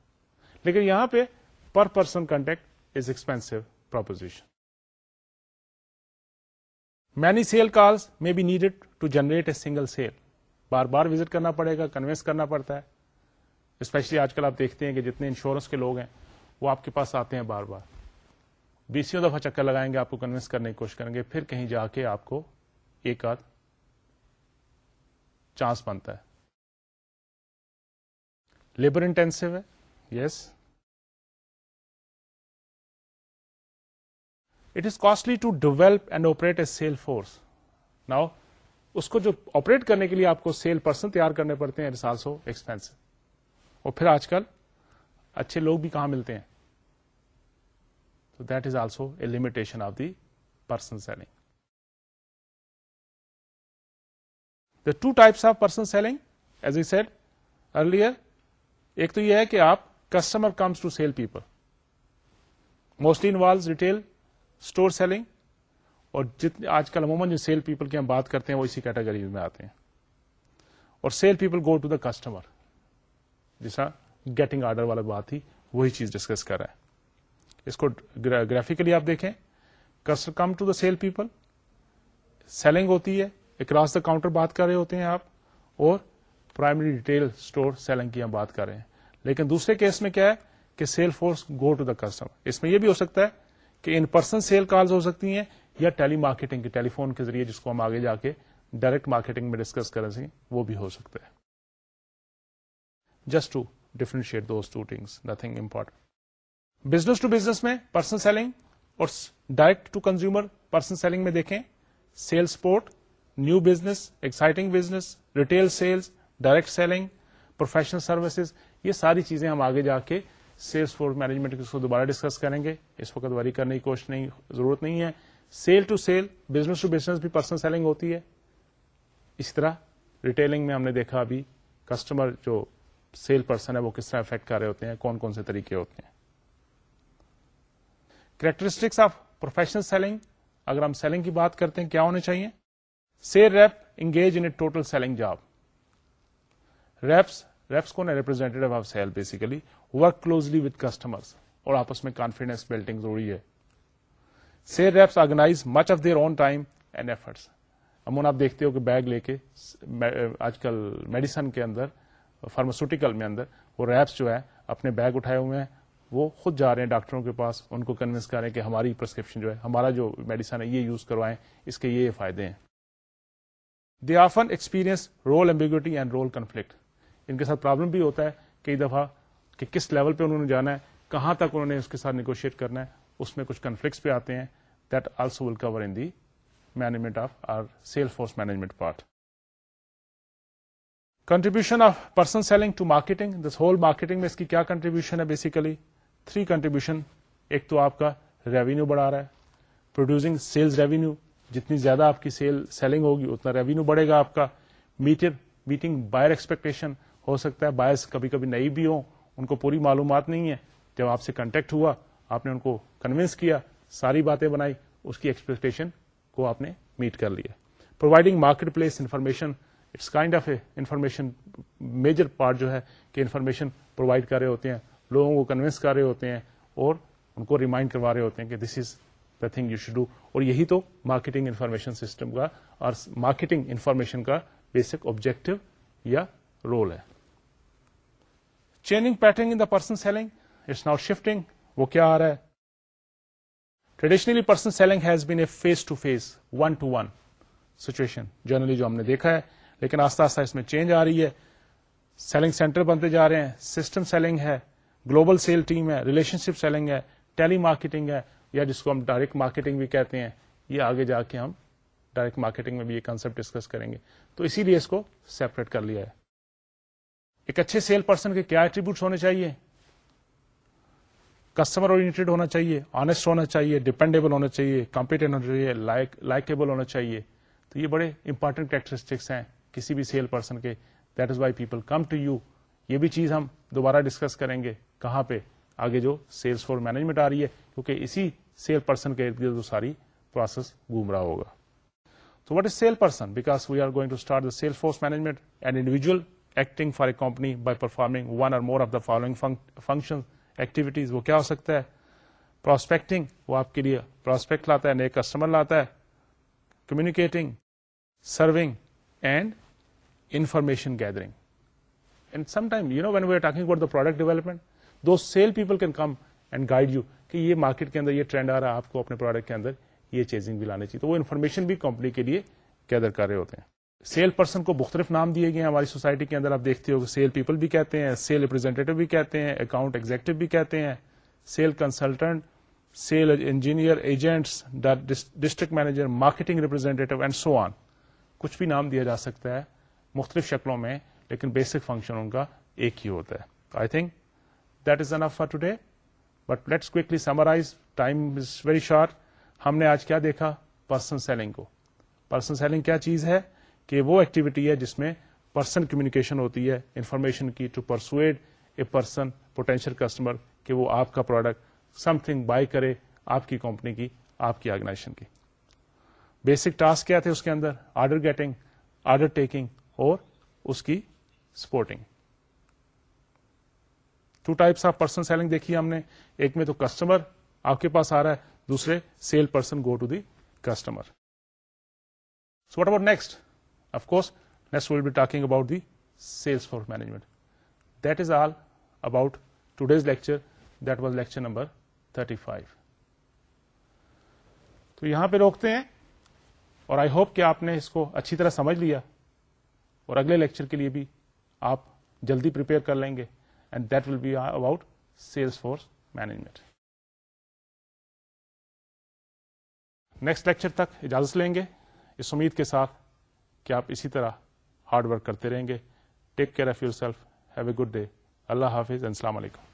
[SPEAKER 1] لیکن یہاں پہ per person contact is expensive proposition. Many sale calls may be needed to generate a single sale. بار بار وزٹ کرنا پڑے گا، کنوینس کرنا پڑتا ہے۔ اسپیشلی آج کل آپ دیکھتے ہیں کہ جتنے انشورنس کے لوگ ہیں، وہ آپ کے پاس آتے ہیں بار بار۔ بیسوں دفعہ چکر لگائیں گے، آپ کو کنوینس کرنے کی کوشش کریں گے، پھر کہیں جا کے آپ کو ایک آدھ چانس بنتا ہے۔ لیبر انٹینسو ہے yes it is costly to develop and operate a sale force now اس کو جو آپریٹ کرنے کے لیے آپ کو سیل پرسن تیار کرنے پڑتے ہیں آلسو ایکسپینسو اور پھر آج کل اچھے لوگ بھی کہاں ملتے ہیں تو that is also a limitation of the person selling the two types of person selling as I said earlier ایک تو یہ ہے کہ آپ customer comes to sale people mostly involve retail store selling اور جتنے آج کل عموماً جو سیل پیپل کی ہم بات کرتے ہیں وہ اسی کیٹیگری میں آتے ہیں اور sale people go to the customer جیسا گیٹنگ آرڈر والا بات تھی، وہی چیز ڈسکس کر رہا ہے اس کو گرافکلی آپ دیکھیں come to the sale people selling ہوتی ہے اکراس دا کاؤنٹر بات کر رہے ہوتے ہیں آپ، اور پرائمری ریٹیل اسٹور سیلنگ کی ہم بات کر رہے ہیں۔ لیکن دوسرے کیس میں کیا ہے کہ sale force go to the customer اس میں یہ بھی ہو سکتا ہے کہ ان پرسن سیل کالز ہو سکتی ہیں یا ٹیلی مارکیٹنگ کے ٹیلی فون کے ذریعے جس کو ہم آگے جا کے ڈائریکٹ مارکیٹنگ میں ڈسکس کر سکیں وہ بھی ہو سکتا ہے۔ Just to differentiate those two things nothing important business to business میں پرسن سیلنگ اور direct to consumer person selling میں دیکھیں sale support new business exciting business retail sales direct selling professional services یہ ساری چیزیں ہم آگے جا کے سیلس فورس مینجمنٹ کو دوبارہ ڈسکس کریں گے۔ اس وقت وری کرنے کی کوشش نہیں، ضرورت نہیں ہے۔ Sale to sale, business to business بھی پرسنل سیلنگ ہوتی ہے۔ اسی طرح ریٹیلنگ میں ہم نے دیکھا ابھی کسٹمر جو سیل پرسن ہے وہ کس طرح افیکٹ کر رہے ہوتے ہیں، کون کون سے طریقے ہوتے ہیں۔ کریکٹرسٹکس آف پروفیشنل سیلنگ، اگر ہم سیلنگ کی بات کرتے ہیں، کیا ہونے چاہیے؟ Sale rep engage in total selling job. Reps reps کون ہے representative of sale basically work closely with customer اور آپس میں کانفیڈینس بلڈنگ ضروری ہے۔ Sale reps organise much of their own time and efforts among, آپ دیکھتے ہو کہ بیگ لے کے آج کل میڈیسن کے اندر فارماسوٹیکل میں اندر، وہ ریپس جو ہے اپنے بیگ اٹھائے ہوئے ہیں۔ وہ خود جا رہے ہیں ڈاکٹروں کے پاس، ان کو کنوینس کر رہے ہیں کہ ہماری پرسکرپشن جو ہے، ہمارا جو میڈیسن ہے، یہ یوز کروائیں، اس کے یہ فائدے ہیں۔ They often experience role ambiguity and role conflict ان کے ساتھ پرابلم بھی ہوتا ہے کئی دفعہ کہ کس لیول پہ انہوں نے جانا ہے، کہاں تک انہوں نے اس کے ساتھ نیگوشیٹ کرنا ہے، اس میں کچھ کنفلکٹس پہ آتے ہیں that also will cover in the management of our sale force management part contribution of person selling to marketing this whole marketing میں اس کی کیا کنٹریبیوشن ہے بیسیکلی تھری کنٹریبیوشن ایک تو آپ کا ریونیو بڑھا رہا ہے پروڈیوسنگ سیلز ریونیو جتنی زیادہ آپ کی سیل سیلنگ ہوگی، اتنا ریونیو بڑھے گا آپ کا. میٹر میٹنگ بائر ایکسپیکٹیشن ہو سکتا ہے بائرس کبھی کبھی نئی بھی ہوں، ان کو پوری معلومات نہیں ہے۔ جب آپ سے کنٹیکٹ ہوا، آپ نے ان کو کنوینس کیا، ساری باتیں بنائی، اس کی ایکسپیکٹیشن کو آپ نے میٹ کر لیا۔ Providing marketplace information it's kind of a information major part جو ہے کہ انفارمیشن پرووائڈ کر رہے ہوتے ہیں، لوگوں کو کنوینس کر رہے ہوتے ہیں اور ان کو ریمائنڈ کروا رہے ہوتے ہیں کہ this is the thing you should do اور یہی تو مارکیٹنگ انفارمیشن سسٹم کا اور مارکیٹنگ انفارمیشن کا بیسک آبجیکٹو یا رول ہے۔ Changing pattern in the person selling it's not shifting وہ کیا آ رہا ہے traditionally person selling has been a face to face one to one situation generally جو ہم نے دیکھا ہے لیکن آستہ آستہ اس میں چینج آ رہی ہے سیلنگ سینٹر بنتے جا رہے ہیں سسٹم سیلنگ ہے گلوبل سیل ٹیم ہے ریلیشن شپ سیلنگ ہے ٹیلی مارکیٹنگ ہے یا جس کو ہم ڈائریکٹ مارکیٹنگ بھی کہتے ہیں یہ آگے جا کے ہم ڈائریکٹ مارکیٹنگ میں بھی یہ کنسپٹ ڈسکس کریں گے تو اسی لیے اس کو سیپریٹ کر لیا ہے ایک اچھے سیل پرسن کے کیا ایٹریبیوٹس ہونے چاہیے؟ کسٹمر اورینٹیڈ ہونا چاہیے آنےسٹ ہونا چاہیے ڈیپینڈیبل ہونا چاہیے کمپیٹنٹ ہونا چاہیے لائکیبل ہونا چاہیے۔ تو یہ بڑے امپورٹنٹ کیریکٹرسٹکس ہیں کسی بھی سیل پرسن کے۔ That is why people come to you یہ بھی چیز ہم دوبارہ ڈسکس کریں گے کہاں پہ آگے جو سیلس فور مینجمنٹ آ رہی ہے، کیونکہ اسی سیل پرسن کے ارد گرد ساری پروسیس گھوم رہا ہوگا۔ تو what is sale person because we are going to start the sale force management and individual acting for a company by performing one or more of the following function activities وہ کیا ہو سکتا ہے؟ پراسپیکٹنگ وہ آپ کے لیے پراسپیکٹ لاتا ہے، نئے کسٹمر لاتا ہے communicating serving and information gathering and some time you know when we are talking about the product development though sale people can come and guide you کہ یہ مارکیٹ کے اندر یہ ٹرینڈ آ رہا ہے، آپ کو اپنے پروڈکٹ کے اندر یہ چیزنگ بھی لانے چاہیے۔ تو وہ انفارمیشن بھی کمپنی کے لیے گیدر کر رہے ہوتے ہیں۔ سیل پرسن کو مختلف نام دیے گئے ہیں۔ ہماری سوسائٹی کے اندر آپ دیکھتے ہو کہ سیل پیپل بھی کہتے ہیں، سیل ریپرزینٹیو بھی کہتے ہیں، اکاؤنٹ ایگزیکٹو بھی کہتے ہیں، sale consultant, sale engineer agents, district manager, marketing representative and so on. کچھ بھی نام دیا جا سکتا ہے مختلف شکلوں میں، لیکن بیسک فنکشن ان کا ایک ہی ہوتا ہے۔ I think that is enough for today but let's quickly summarise time is very short ہم نے آج کیا دیکھا؟ پرسن سیلنگ کو۔ پرسن سیلنگ کیا چیز ہے؟ کہ وہ ایکٹیویٹی ہے جس میں پرسن کمیونیکیشن ہوتی ہے انفارمیشن کی to persuade a person potential customer کہ وہ آپ کا پروڈکٹ سم تھنگ بائی کرے آپ کی کمپنی کی، آپ کی آرگنائزیشن کی۔ بیسک ٹاسک کیا تھے اس کے اندر؟ آرڈر گیٹنگ آرڈر ٹیکنگ اور اس کی supporting two types of person selling دیکھی ہم نے۔ ایک میں تو کسٹمر آپ کے پاس آ رہا ہے، دوسرے sale person go to the customer so what about next Of course, next we'll be talking about the Salesforce management. That is all about today's lecture. That was lecture number 35. تو یہاں پہ روکتے ہیں اور آئی ہوپ کہ آپ نے اس کو اچھی طرح سمجھ لیا اور اگلے لیکچر کے لیے بھی آپ جلدی پریپیئر کر لیں گے and that will be about sales force management next lecture تک اجازت لیں گے اس امید کے ساتھ کہ آپ اسی طرح ہارڈ ورک کرتے رہیں گے. Take care of yourself have a good day اللہ حافظ. السلام علیکم.